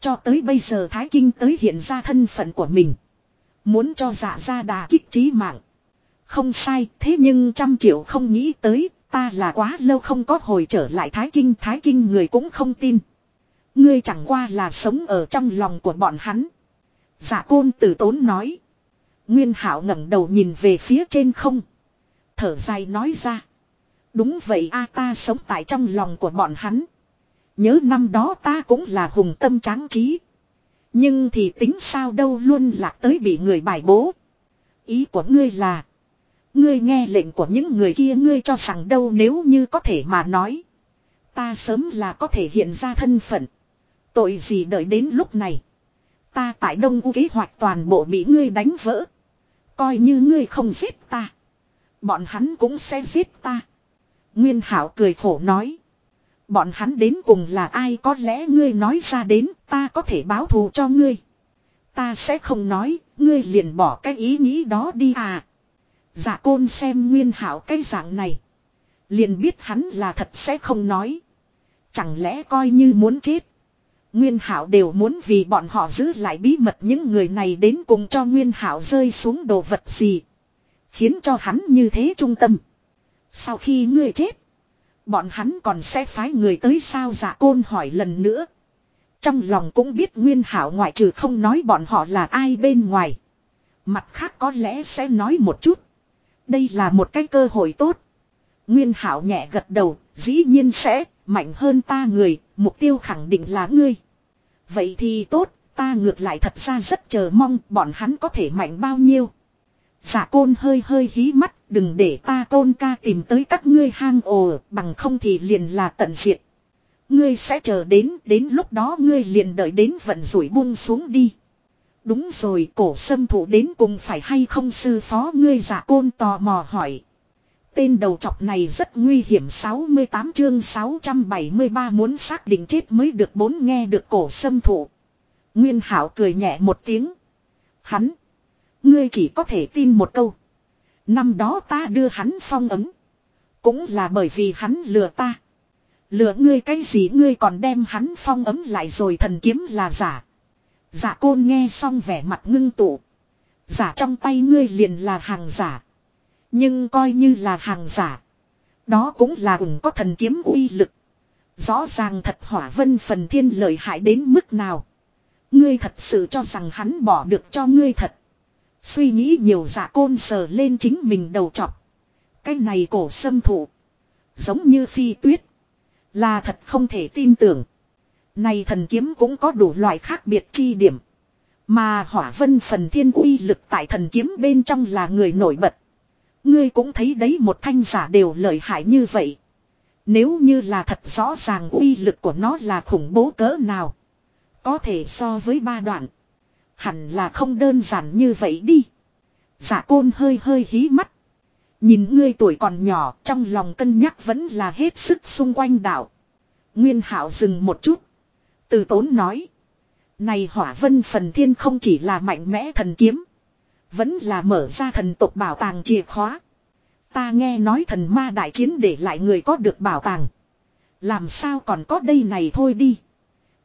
Cho tới bây giờ Thái Kinh tới hiện ra thân phận của mình. Muốn cho dạ ra đà kích trí mạng. Không sai, thế nhưng trăm triệu không nghĩ tới, ta là quá lâu không có hồi trở lại Thái Kinh. Thái Kinh người cũng không tin. Ngươi chẳng qua là sống ở trong lòng của bọn hắn. Dạ côn tử tốn nói. Nguyên hảo ngẩng đầu nhìn về phía trên không. Thở dài nói ra. Đúng vậy a, ta sống tại trong lòng của bọn hắn. Nhớ năm đó ta cũng là hùng tâm tráng trí. Nhưng thì tính sao đâu luôn lạc tới bị người bài bố. Ý của ngươi là. Ngươi nghe lệnh của những người kia ngươi cho rằng đâu nếu như có thể mà nói. Ta sớm là có thể hiện ra thân phận. Tội gì đợi đến lúc này. Ta tại Đông U kế hoạch toàn bộ bị ngươi đánh vỡ. Coi như ngươi không giết ta. Bọn hắn cũng sẽ giết ta. Nguyên Hảo cười khổ nói. Bọn hắn đến cùng là ai có lẽ ngươi nói ra đến ta có thể báo thù cho ngươi. Ta sẽ không nói, ngươi liền bỏ cái ý nghĩ đó đi à. Dạ côn xem Nguyên Hảo cái dạng này. Liền biết hắn là thật sẽ không nói. Chẳng lẽ coi như muốn chết. Nguyên Hảo đều muốn vì bọn họ giữ lại bí mật những người này đến cùng cho Nguyên Hảo rơi xuống đồ vật gì. Khiến cho hắn như thế trung tâm. Sau khi ngươi chết. Bọn hắn còn sẽ phái người tới sao giả côn hỏi lần nữa. Trong lòng cũng biết Nguyên Hảo ngoại trừ không nói bọn họ là ai bên ngoài. Mặt khác có lẽ sẽ nói một chút. Đây là một cái cơ hội tốt. Nguyên Hảo nhẹ gật đầu, dĩ nhiên sẽ, mạnh hơn ta người, mục tiêu khẳng định là ngươi. Vậy thì tốt, ta ngược lại thật ra rất chờ mong bọn hắn có thể mạnh bao nhiêu. Giả côn hơi hơi hí mắt, đừng để ta côn ca tìm tới các ngươi hang ồ, bằng không thì liền là tận diệt. Ngươi sẽ chờ đến, đến lúc đó ngươi liền đợi đến vận rủi buông xuống đi. Đúng rồi, cổ sâm thủ đến cùng phải hay không sư phó ngươi giả côn tò mò hỏi. Tên đầu trọc này rất nguy hiểm 68 chương 673 muốn xác định chết mới được bốn nghe được cổ sâm thụ Nguyên Hảo cười nhẹ một tiếng. Hắn. Ngươi chỉ có thể tin một câu. Năm đó ta đưa hắn phong ấm. Cũng là bởi vì hắn lừa ta. Lừa ngươi cái gì ngươi còn đem hắn phong ấm lại rồi thần kiếm là giả. Giả côn nghe xong vẻ mặt ngưng tụ. Giả trong tay ngươi liền là hàng giả. Nhưng coi như là hàng giả. Đó cũng là ủng có thần kiếm uy lực. Rõ ràng thật hỏa vân phần thiên lợi hại đến mức nào. Ngươi thật sự cho rằng hắn bỏ được cho ngươi thật. Suy nghĩ nhiều dạ côn sờ lên chính mình đầu trọc. Cái này cổ sâm thụ. Giống như phi tuyết. Là thật không thể tin tưởng. Này thần kiếm cũng có đủ loại khác biệt chi điểm. Mà hỏa vân phần thiên uy lực tại thần kiếm bên trong là người nổi bật. Ngươi cũng thấy đấy một thanh giả đều lợi hại như vậy. Nếu như là thật rõ ràng uy lực của nó là khủng bố cỡ nào. Có thể so với ba đoạn. Hẳn là không đơn giản như vậy đi. Giả côn hơi hơi hí mắt. Nhìn ngươi tuổi còn nhỏ, trong lòng cân nhắc vẫn là hết sức xung quanh đảo. Nguyên hảo dừng một chút. Từ tốn nói. Này hỏa vân phần thiên không chỉ là mạnh mẽ thần kiếm. Vẫn là mở ra thần tộc bảo tàng chìa khóa. Ta nghe nói thần ma đại chiến để lại người có được bảo tàng. Làm sao còn có đây này thôi đi.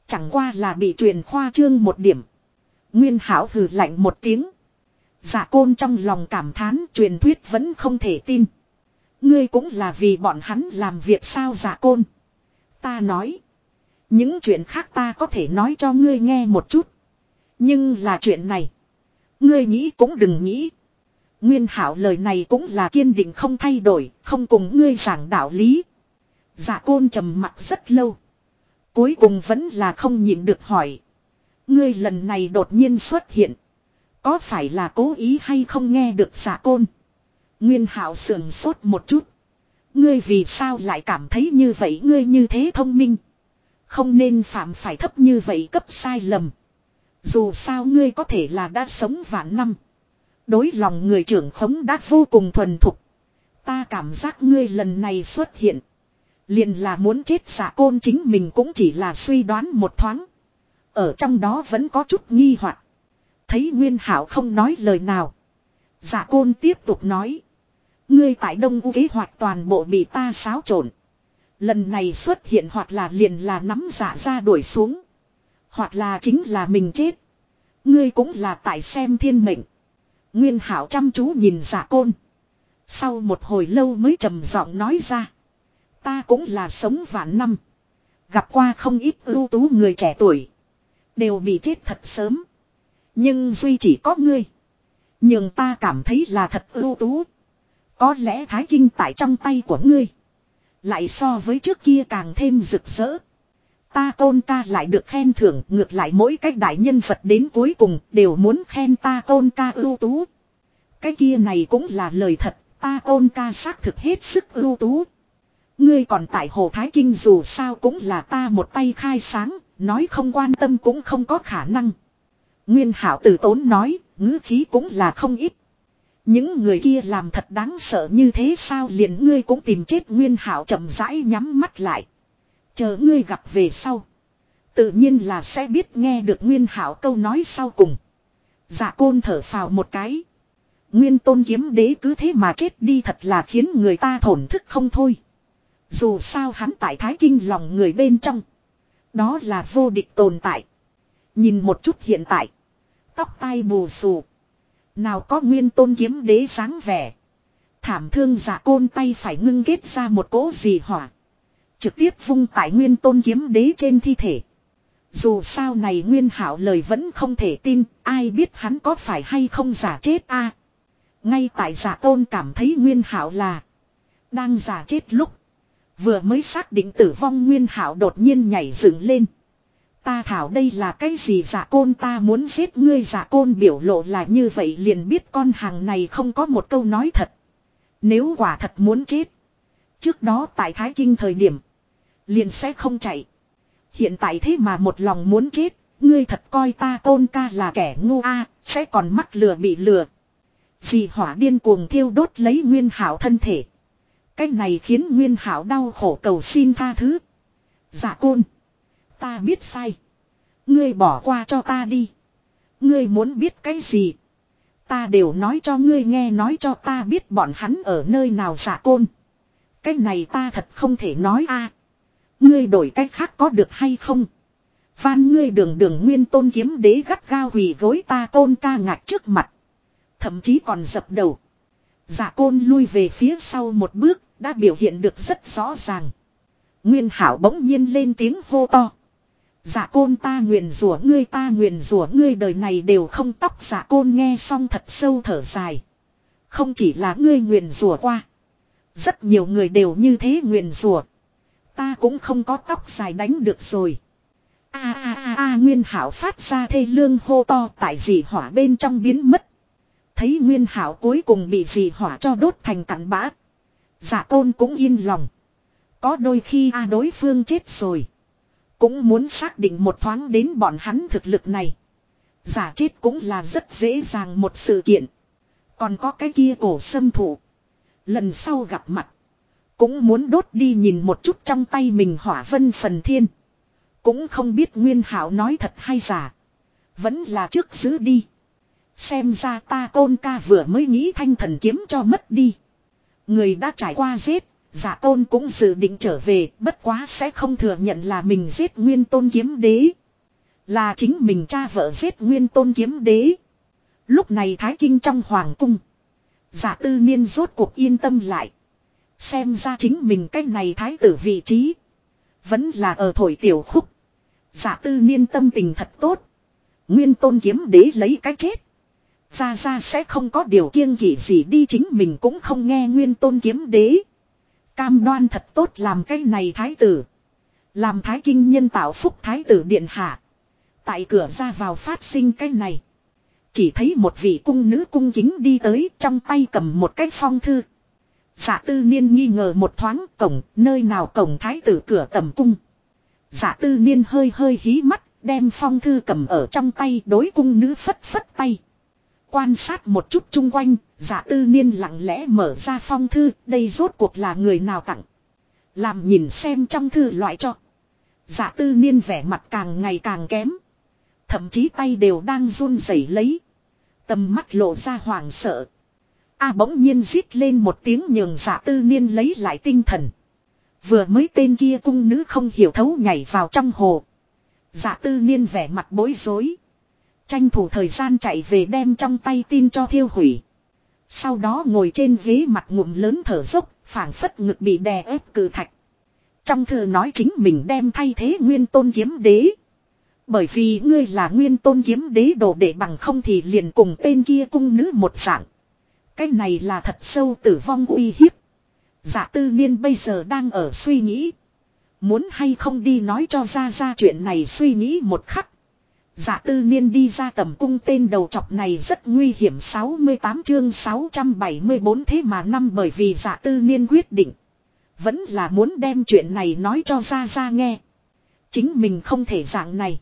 Chẳng qua là bị truyền khoa trương một điểm. Nguyên hảo hừ lạnh một tiếng. Dạ côn trong lòng cảm thán truyền thuyết vẫn không thể tin. Ngươi cũng là vì bọn hắn làm việc sao dạ côn. Ta nói. Những chuyện khác ta có thể nói cho ngươi nghe một chút. Nhưng là chuyện này. Ngươi nghĩ cũng đừng nghĩ. Nguyên hảo lời này cũng là kiên định không thay đổi, không cùng ngươi giảng đạo lý. Giả côn trầm mặt rất lâu. Cuối cùng vẫn là không nhịn được hỏi. Ngươi lần này đột nhiên xuất hiện. Có phải là cố ý hay không nghe được giả côn? Nguyên hảo sườn sốt một chút. Ngươi vì sao lại cảm thấy như vậy ngươi như thế thông minh. Không nên phạm phải thấp như vậy cấp sai lầm. Dù sao ngươi có thể là đã sống vạn năm. Đối lòng người trưởng khống đã vô cùng thuần thục. Ta cảm giác ngươi lần này xuất hiện. Liền là muốn chết giả côn chính mình cũng chỉ là suy đoán một thoáng. Ở trong đó vẫn có chút nghi hoặc. Thấy Nguyên Hảo không nói lời nào. Giả côn tiếp tục nói. Ngươi tại Đông U kế hoạch toàn bộ bị ta xáo trộn. Lần này xuất hiện hoặc là liền là nắm giả ra đuổi xuống. Hoặc là chính là mình chết. Ngươi cũng là tại xem thiên mệnh. Nguyên hảo chăm chú nhìn giả côn. Sau một hồi lâu mới trầm giọng nói ra. Ta cũng là sống vạn năm. Gặp qua không ít ưu tú người trẻ tuổi. Đều bị chết thật sớm. Nhưng duy chỉ có ngươi. Nhưng ta cảm thấy là thật ưu tú. Có lẽ thái kinh tại trong tay của ngươi. Lại so với trước kia càng thêm rực rỡ. Ta tôn ca lại được khen thưởng ngược lại mỗi cách đại nhân vật đến cuối cùng đều muốn khen ta tôn ca ưu tú. Cái kia này cũng là lời thật, ta tôn ca xác thực hết sức ưu tú. Ngươi còn tại Hồ Thái Kinh dù sao cũng là ta một tay khai sáng, nói không quan tâm cũng không có khả năng. Nguyên hảo tử tốn nói, ngữ khí cũng là không ít. Những người kia làm thật đáng sợ như thế sao liền ngươi cũng tìm chết Nguyên hảo chậm rãi nhắm mắt lại. Chờ ngươi gặp về sau. Tự nhiên là sẽ biết nghe được Nguyên hảo câu nói sau cùng. Dạ côn thở phào một cái. Nguyên tôn kiếm đế cứ thế mà chết đi thật là khiến người ta thổn thức không thôi. Dù sao hắn tại thái kinh lòng người bên trong. Đó là vô địch tồn tại. Nhìn một chút hiện tại. Tóc tai bù xù. Nào có nguyên tôn kiếm đế sáng vẻ. Thảm thương giả côn tay phải ngưng kết ra một cỗ gì hỏa. Trực tiếp vung tại nguyên tôn kiếm đế trên thi thể. Dù sao này nguyên hảo lời vẫn không thể tin, ai biết hắn có phải hay không giả chết a Ngay tại giả tôn cảm thấy nguyên hảo là đang giả chết lúc. Vừa mới xác định tử vong nguyên hảo đột nhiên nhảy dựng lên. Ta thảo đây là cái gì giả côn ta muốn giết ngươi giả côn biểu lộ là như vậy liền biết con hàng này không có một câu nói thật. Nếu quả thật muốn chết. Trước đó tại Thái Kinh thời điểm. Liền sẽ không chạy. Hiện tại thế mà một lòng muốn chết. Ngươi thật coi ta tôn ca là kẻ ngu a, sẽ còn mắc lừa bị lừa. Dì hỏa điên cuồng thiêu đốt lấy nguyên hảo thân thể. Cái này khiến nguyên hảo đau khổ cầu xin tha thứ. Giả côn. Ta biết sai. Ngươi bỏ qua cho ta đi. Ngươi muốn biết cái gì. Ta đều nói cho ngươi nghe nói cho ta biết bọn hắn ở nơi nào giả côn. Cái này ta thật không thể nói a. Ngươi đổi cách khác có được hay không? Phan ngươi đường đường nguyên tôn kiếm đế gắt gao hủy gối ta tôn ca ngạc trước mặt. Thậm chí còn dập đầu. Giả côn lui về phía sau một bước, đã biểu hiện được rất rõ ràng. Nguyên hảo bỗng nhiên lên tiếng hô to. Dạ côn ta nguyện rủa ngươi ta nguyện rủa ngươi đời này đều không tóc dạ côn nghe xong thật sâu thở dài. Không chỉ là ngươi nguyện rủa qua. Rất nhiều người đều như thế nguyện rủa. Ta cũng không có tóc dài đánh được rồi. A a a a, Nguyên Hảo phát ra thê lương hô to tại dị hỏa bên trong biến mất. Thấy Nguyên Hảo cuối cùng bị dị hỏa cho đốt thành cặn bã. giả tôn cũng yên lòng. Có đôi khi a đối phương chết rồi. Cũng muốn xác định một thoáng đến bọn hắn thực lực này. Giả chết cũng là rất dễ dàng một sự kiện. Còn có cái kia cổ sâm thủ. Lần sau gặp mặt. Cũng muốn đốt đi nhìn một chút trong tay mình hỏa vân phần thiên. Cũng không biết Nguyên Hảo nói thật hay giả. Vẫn là trước giữ đi. Xem ra ta côn ca vừa mới nghĩ thanh thần kiếm cho mất đi. Người đã trải qua giết, giả tôn cũng dự định trở về, bất quá sẽ không thừa nhận là mình giết nguyên tôn kiếm đế. Là chính mình cha vợ giết nguyên tôn kiếm đế. Lúc này Thái Kinh trong Hoàng cung. Giả tư niên rốt cuộc yên tâm lại. Xem ra chính mình cái này thái tử vị trí. Vẫn là ở thổi tiểu khúc. Giả tư niên tâm tình thật tốt. Nguyên tôn kiếm đế lấy cái chết. Ra ra sẽ không có điều kiêng kỵ gì đi chính mình cũng không nghe nguyên tôn kiếm đế. Cam đoan thật tốt làm cái này thái tử. Làm thái kinh nhân tạo phúc thái tử điện hạ. Tại cửa ra vào phát sinh cái này. Chỉ thấy một vị cung nữ cung kính đi tới trong tay cầm một cái phong thư. Giả tư niên nghi ngờ một thoáng cổng nơi nào cổng thái tử cửa tầm cung. Giả tư niên hơi hơi hí mắt đem phong thư cầm ở trong tay đối cung nữ phất phất tay. Quan sát một chút chung quanh, giả tư niên lặng lẽ mở ra phong thư, đây rốt cuộc là người nào tặng. Làm nhìn xem trong thư loại cho. Giả tư niên vẻ mặt càng ngày càng kém. Thậm chí tay đều đang run rẩy lấy. Tầm mắt lộ ra hoảng sợ. A bỗng nhiên rít lên một tiếng nhường giả tư niên lấy lại tinh thần. Vừa mới tên kia cung nữ không hiểu thấu nhảy vào trong hồ. Giả tư niên vẻ mặt bối rối. Tranh thủ thời gian chạy về đem trong tay tin cho thiêu hủy. Sau đó ngồi trên ghế mặt ngụm lớn thở dốc, phảng phất ngực bị đè ép cử thạch. Trong thư nói chính mình đem thay thế nguyên tôn kiếm đế. Bởi vì ngươi là nguyên tôn kiếm đế đồ để bằng không thì liền cùng tên kia cung nữ một dạng. Cái này là thật sâu tử vong uy hiếp. giả tư niên bây giờ đang ở suy nghĩ. Muốn hay không đi nói cho ra ra chuyện này suy nghĩ một khắc. giả tư niên đi ra tầm cung tên đầu chọc này rất nguy hiểm 68 chương 674 thế mà năm bởi vì giả tư niên quyết định. Vẫn là muốn đem chuyện này nói cho ra ra nghe. Chính mình không thể dạng này.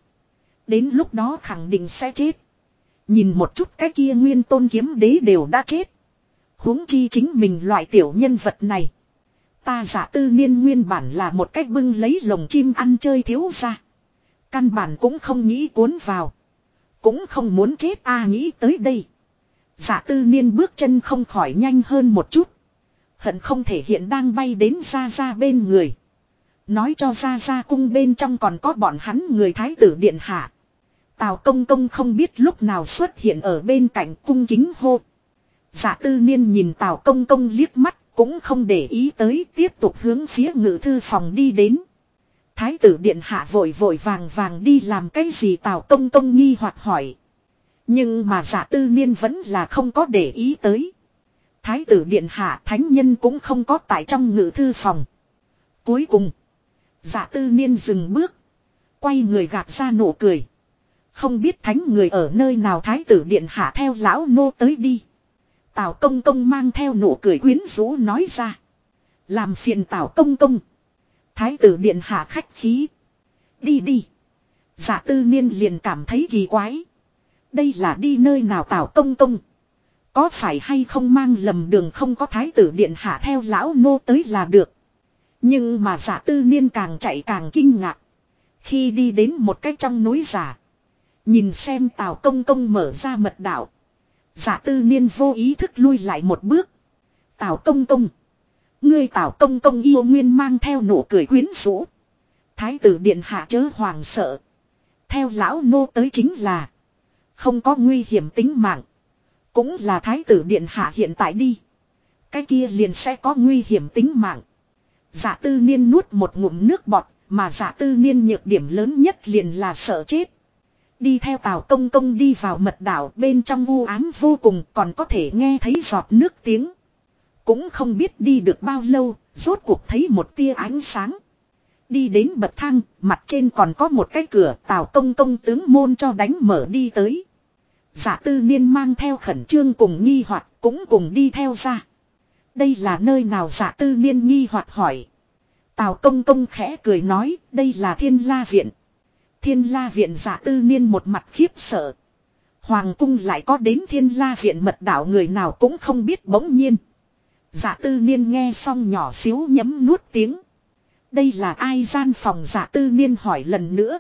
Đến lúc đó khẳng định sẽ chết. Nhìn một chút cái kia nguyên tôn kiếm đế đều đã chết huống chi chính mình loại tiểu nhân vật này. Ta giả tư niên nguyên bản là một cách bưng lấy lồng chim ăn chơi thiếu ra. Căn bản cũng không nghĩ cuốn vào. Cũng không muốn chết a nghĩ tới đây. Giả tư niên bước chân không khỏi nhanh hơn một chút. Hận không thể hiện đang bay đến ra ra bên người. Nói cho ra ra cung bên trong còn có bọn hắn người thái tử điện hạ. Tào công công không biết lúc nào xuất hiện ở bên cạnh cung kính hô. Giả tư niên nhìn tào công công liếc mắt, cũng không để ý tới, tiếp tục hướng phía ngự thư phòng đi đến. Thái tử điện hạ vội vội vàng vàng đi làm cái gì tào công công nghi hoặc hỏi. Nhưng mà giả tư niên vẫn là không có để ý tới. Thái tử điện hạ thánh nhân cũng không có tại trong ngự thư phòng. Cuối cùng. Giả tư niên dừng bước. Quay người gạt ra nụ cười. Không biết thánh người ở nơi nào thái tử điện hạ theo lão nô tới đi. Tào công công mang theo nụ cười quyến rũ nói ra. Làm phiền tào công công. Thái tử điện hạ khách khí. Đi đi. Giả tư niên liền cảm thấy kỳ quái. Đây là đi nơi nào tào công công. Có phải hay không mang lầm đường không có thái tử điện hạ theo lão nô tới là được. Nhưng mà giả tư niên càng chạy càng kinh ngạc. Khi đi đến một cái trong núi giả. Nhìn xem tào công công mở ra mật đạo. Giả tư niên vô ý thức lui lại một bước. Tào công công. Ngươi tào công công yêu nguyên mang theo nụ cười quyến rũ. Thái tử điện hạ chớ hoàng sợ. Theo lão nô tới chính là. Không có nguy hiểm tính mạng. Cũng là thái tử điện hạ hiện tại đi. Cái kia liền sẽ có nguy hiểm tính mạng. Giả tư niên nuốt một ngụm nước bọt. Mà giả tư niên nhược điểm lớn nhất liền là sợ chết. Đi theo tàu công công đi vào mật đảo bên trong vu ám vô cùng còn có thể nghe thấy giọt nước tiếng. Cũng không biết đi được bao lâu, rốt cuộc thấy một tia ánh sáng. Đi đến bậc thang, mặt trên còn có một cái cửa tàu công công tướng môn cho đánh mở đi tới. Giả tư niên mang theo khẩn trương cùng nghi hoặc cũng cùng đi theo ra. Đây là nơi nào giả tư niên nghi hoặc hỏi. Tào công công khẽ cười nói đây là thiên la viện. Thiên la viện giả tư niên một mặt khiếp sợ. Hoàng cung lại có đến thiên la viện mật đảo người nào cũng không biết bỗng nhiên. Giả tư niên nghe xong nhỏ xíu nhấm nuốt tiếng. Đây là ai gian phòng giả tư niên hỏi lần nữa.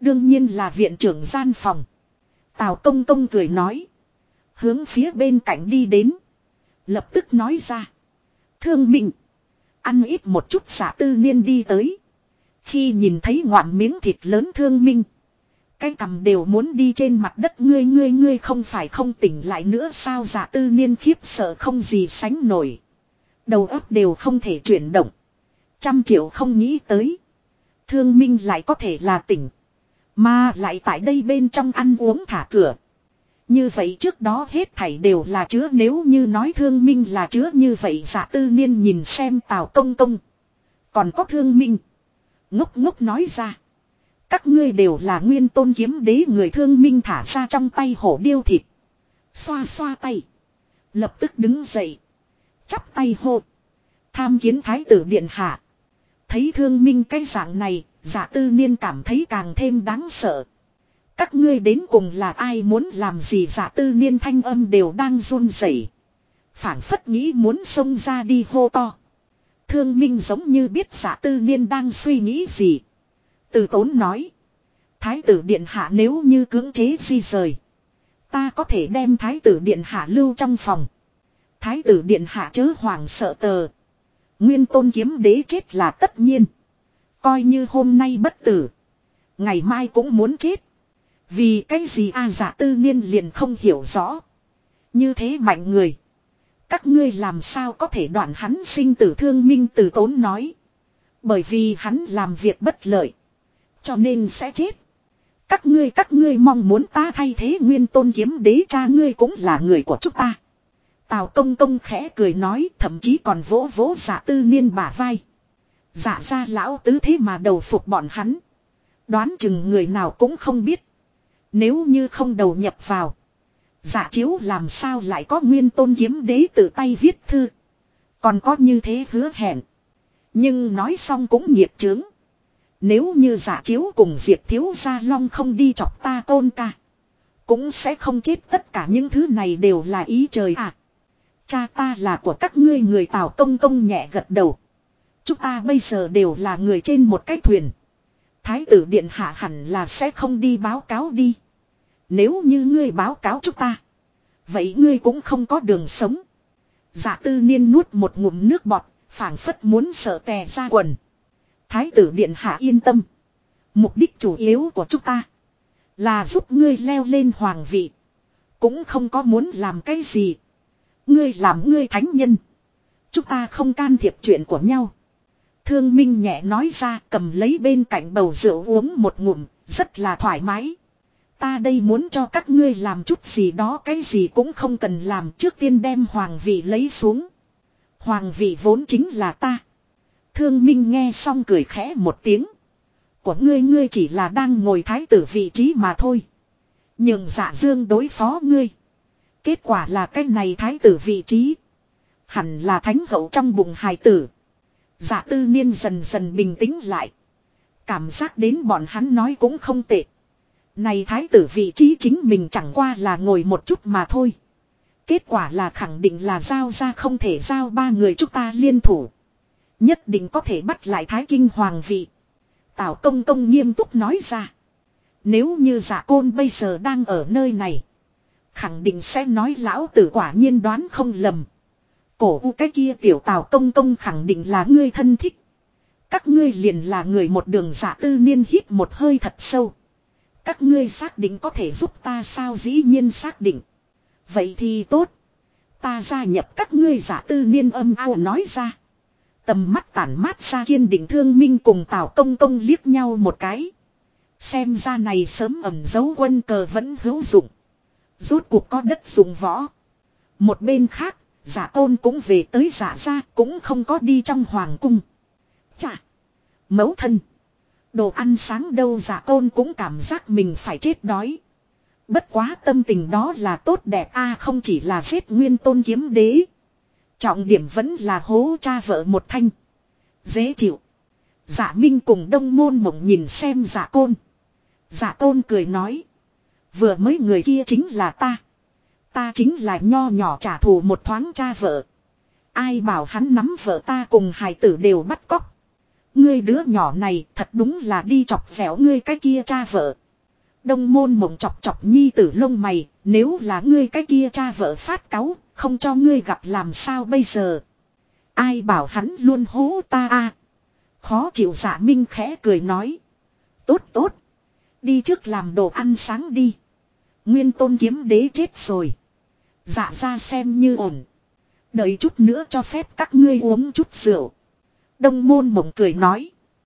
Đương nhiên là viện trưởng gian phòng. Tào công công cười nói. Hướng phía bên cạnh đi đến. Lập tức nói ra. Thương mình. Ăn ít một chút giả tư niên đi tới. Khi nhìn thấy ngoạm miếng thịt lớn thương minh. Cái cầm đều muốn đi trên mặt đất ngươi ngươi ngươi không phải không tỉnh lại nữa sao giả tư niên khiếp sợ không gì sánh nổi. Đầu óc đều không thể chuyển động. Trăm triệu không nghĩ tới. Thương minh lại có thể là tỉnh. Mà lại tại đây bên trong ăn uống thả cửa. Như vậy trước đó hết thảy đều là chứa nếu như nói thương minh là chứa như vậy, giả tư niên nhìn xem tào công công. Còn có thương minh. Ngốc ngốc nói ra. Các ngươi đều là nguyên tôn kiếm đế người thương minh thả ra trong tay hổ điêu thịt. Xoa xoa tay. Lập tức đứng dậy. Chắp tay hô. Tham kiến thái tử điện hạ. Thấy thương minh cái dạng này, giả tư niên cảm thấy càng thêm đáng sợ. Các ngươi đến cùng là ai muốn làm gì giả tư niên thanh âm đều đang run rẩy, phảng phất nghĩ muốn xông ra đi hô to. Thương Minh giống như biết giả tư niên đang suy nghĩ gì. Từ tốn nói. Thái tử điện hạ nếu như cưỡng chế di rời. Ta có thể đem thái tử điện hạ lưu trong phòng. Thái tử điện hạ chớ hoàng sợ tờ. Nguyên tôn kiếm đế chết là tất nhiên. Coi như hôm nay bất tử. Ngày mai cũng muốn chết. Vì cái gì a giả tư niên liền không hiểu rõ. Như thế mạnh người. Các ngươi làm sao có thể đoạn hắn sinh tử thương minh tử tốn nói. Bởi vì hắn làm việc bất lợi. Cho nên sẽ chết. Các ngươi các ngươi mong muốn ta thay thế nguyên tôn kiếm đế, cha ngươi cũng là người của chúng ta. Tào công công khẽ cười nói, thậm chí còn vỗ vỗ giả tư niên bả vai. Dạ giả ra lão tứ thế mà đầu phục bọn hắn. Đoán chừng người nào cũng không biết. Nếu như không đầu nhập vào. Giả chiếu làm sao lại có nguyên tôn kiếm đế tự tay viết thư. Còn có như thế hứa hẹn. Nhưng nói xong cũng nhiệt chướng. Nếu như giả chiếu cùng diệt thiếu gia long không đi chọc ta tôn ca. Cũng sẽ không chết tất cả những thứ này đều là ý trời à. Cha ta là của các ngươi người tào công công nhẹ gật đầu. Chúng ta bây giờ đều là người trên một cái thuyền. Thái tử điện hạ hẳn là sẽ không đi báo cáo đi. Nếu như ngươi báo cáo chúng ta. Vậy ngươi cũng không có đường sống. Giả tư niên nuốt một ngụm nước bọt, phảng phất muốn sợ tè ra quần. Thái tử điện hạ yên tâm. Mục đích chủ yếu của chúng ta là giúp ngươi leo lên hoàng vị. Cũng không có muốn làm cái gì. Ngươi làm ngươi thánh nhân. Chúng ta không can thiệp chuyện của nhau. Thương Minh nhẹ nói ra cầm lấy bên cạnh bầu rượu uống một ngụm, rất là thoải mái. Ta đây muốn cho các ngươi làm chút gì đó, cái gì cũng không cần làm, trước tiên đem hoàng vị lấy xuống. Hoàng vị vốn chính là ta. Thương Minh nghe xong cười khẽ một tiếng. Của ngươi ngươi chỉ là đang ngồi thái tử vị trí mà thôi. Nhưng dạ dương đối phó ngươi. Kết quả là cái này thái tử vị trí. Hẳn là thánh hậu trong bụng hài tử. Dạ tư niên dần dần bình tĩnh lại. Cảm giác đến bọn hắn nói cũng không tệ. Này thái tử vị trí chính mình chẳng qua là ngồi một chút mà thôi. Kết quả là khẳng định là giao ra không thể giao ba người chúng ta liên thủ. Nhất định có thể bắt lại thái kinh hoàng vị. Tào công công nghiêm túc nói ra. Nếu như giả côn bây giờ đang ở nơi này. Khẳng định sẽ nói lão tử quả nhiên đoán không lầm. Cổ u cái kia tiểu tào công công khẳng định là ngươi thân thích. Các ngươi liền là người một đường giả tư niên hít một hơi thật sâu. Các ngươi xác định có thể giúp ta sao dĩ nhiên xác định. Vậy thì tốt. Ta gia nhập các ngươi giả tư niên âm ao nói ra. Tầm mắt tản mát ra kiên định thương minh cùng Tào Công Công liếc nhau một cái. Xem ra này sớm ẩm dấu quân cờ vẫn hữu dụng. Rốt cuộc có đất dùng võ. Một bên khác, giả tôn cũng về tới giả gia cũng không có đi trong hoàng cung. Chà! Mấu thân! Đồ ăn sáng đâu giả tôn cũng cảm giác mình phải chết đói. Bất quá tâm tình đó là tốt đẹp a, không chỉ là giết nguyên tôn kiếm đế. Trọng điểm vẫn là hố cha vợ một thanh. Dễ chịu. Giả Minh cùng đông môn mộng nhìn xem dạ giả côn. Giả côn cười nói. Vừa mới người kia chính là ta. Ta chính là nho nhỏ trả thù một thoáng cha vợ. Ai bảo hắn nắm vợ ta cùng hài tử đều bắt cóc. Ngươi đứa nhỏ này thật đúng là đi chọc vẻo ngươi cái kia cha vợ. Đông môn mộng chọc chọc nhi tử lông mày, nếu là ngươi cái kia cha vợ phát cáu, không cho ngươi gặp làm sao bây giờ. Ai bảo hắn luôn hố ta a Khó chịu dạ minh khẽ cười nói. Tốt tốt. Đi trước làm đồ ăn sáng đi. Nguyên tôn kiếm đế chết rồi. Dạ ra xem như ổn. Đợi chút nữa cho phép các ngươi uống chút rượu. Đông môn mộng cười nói.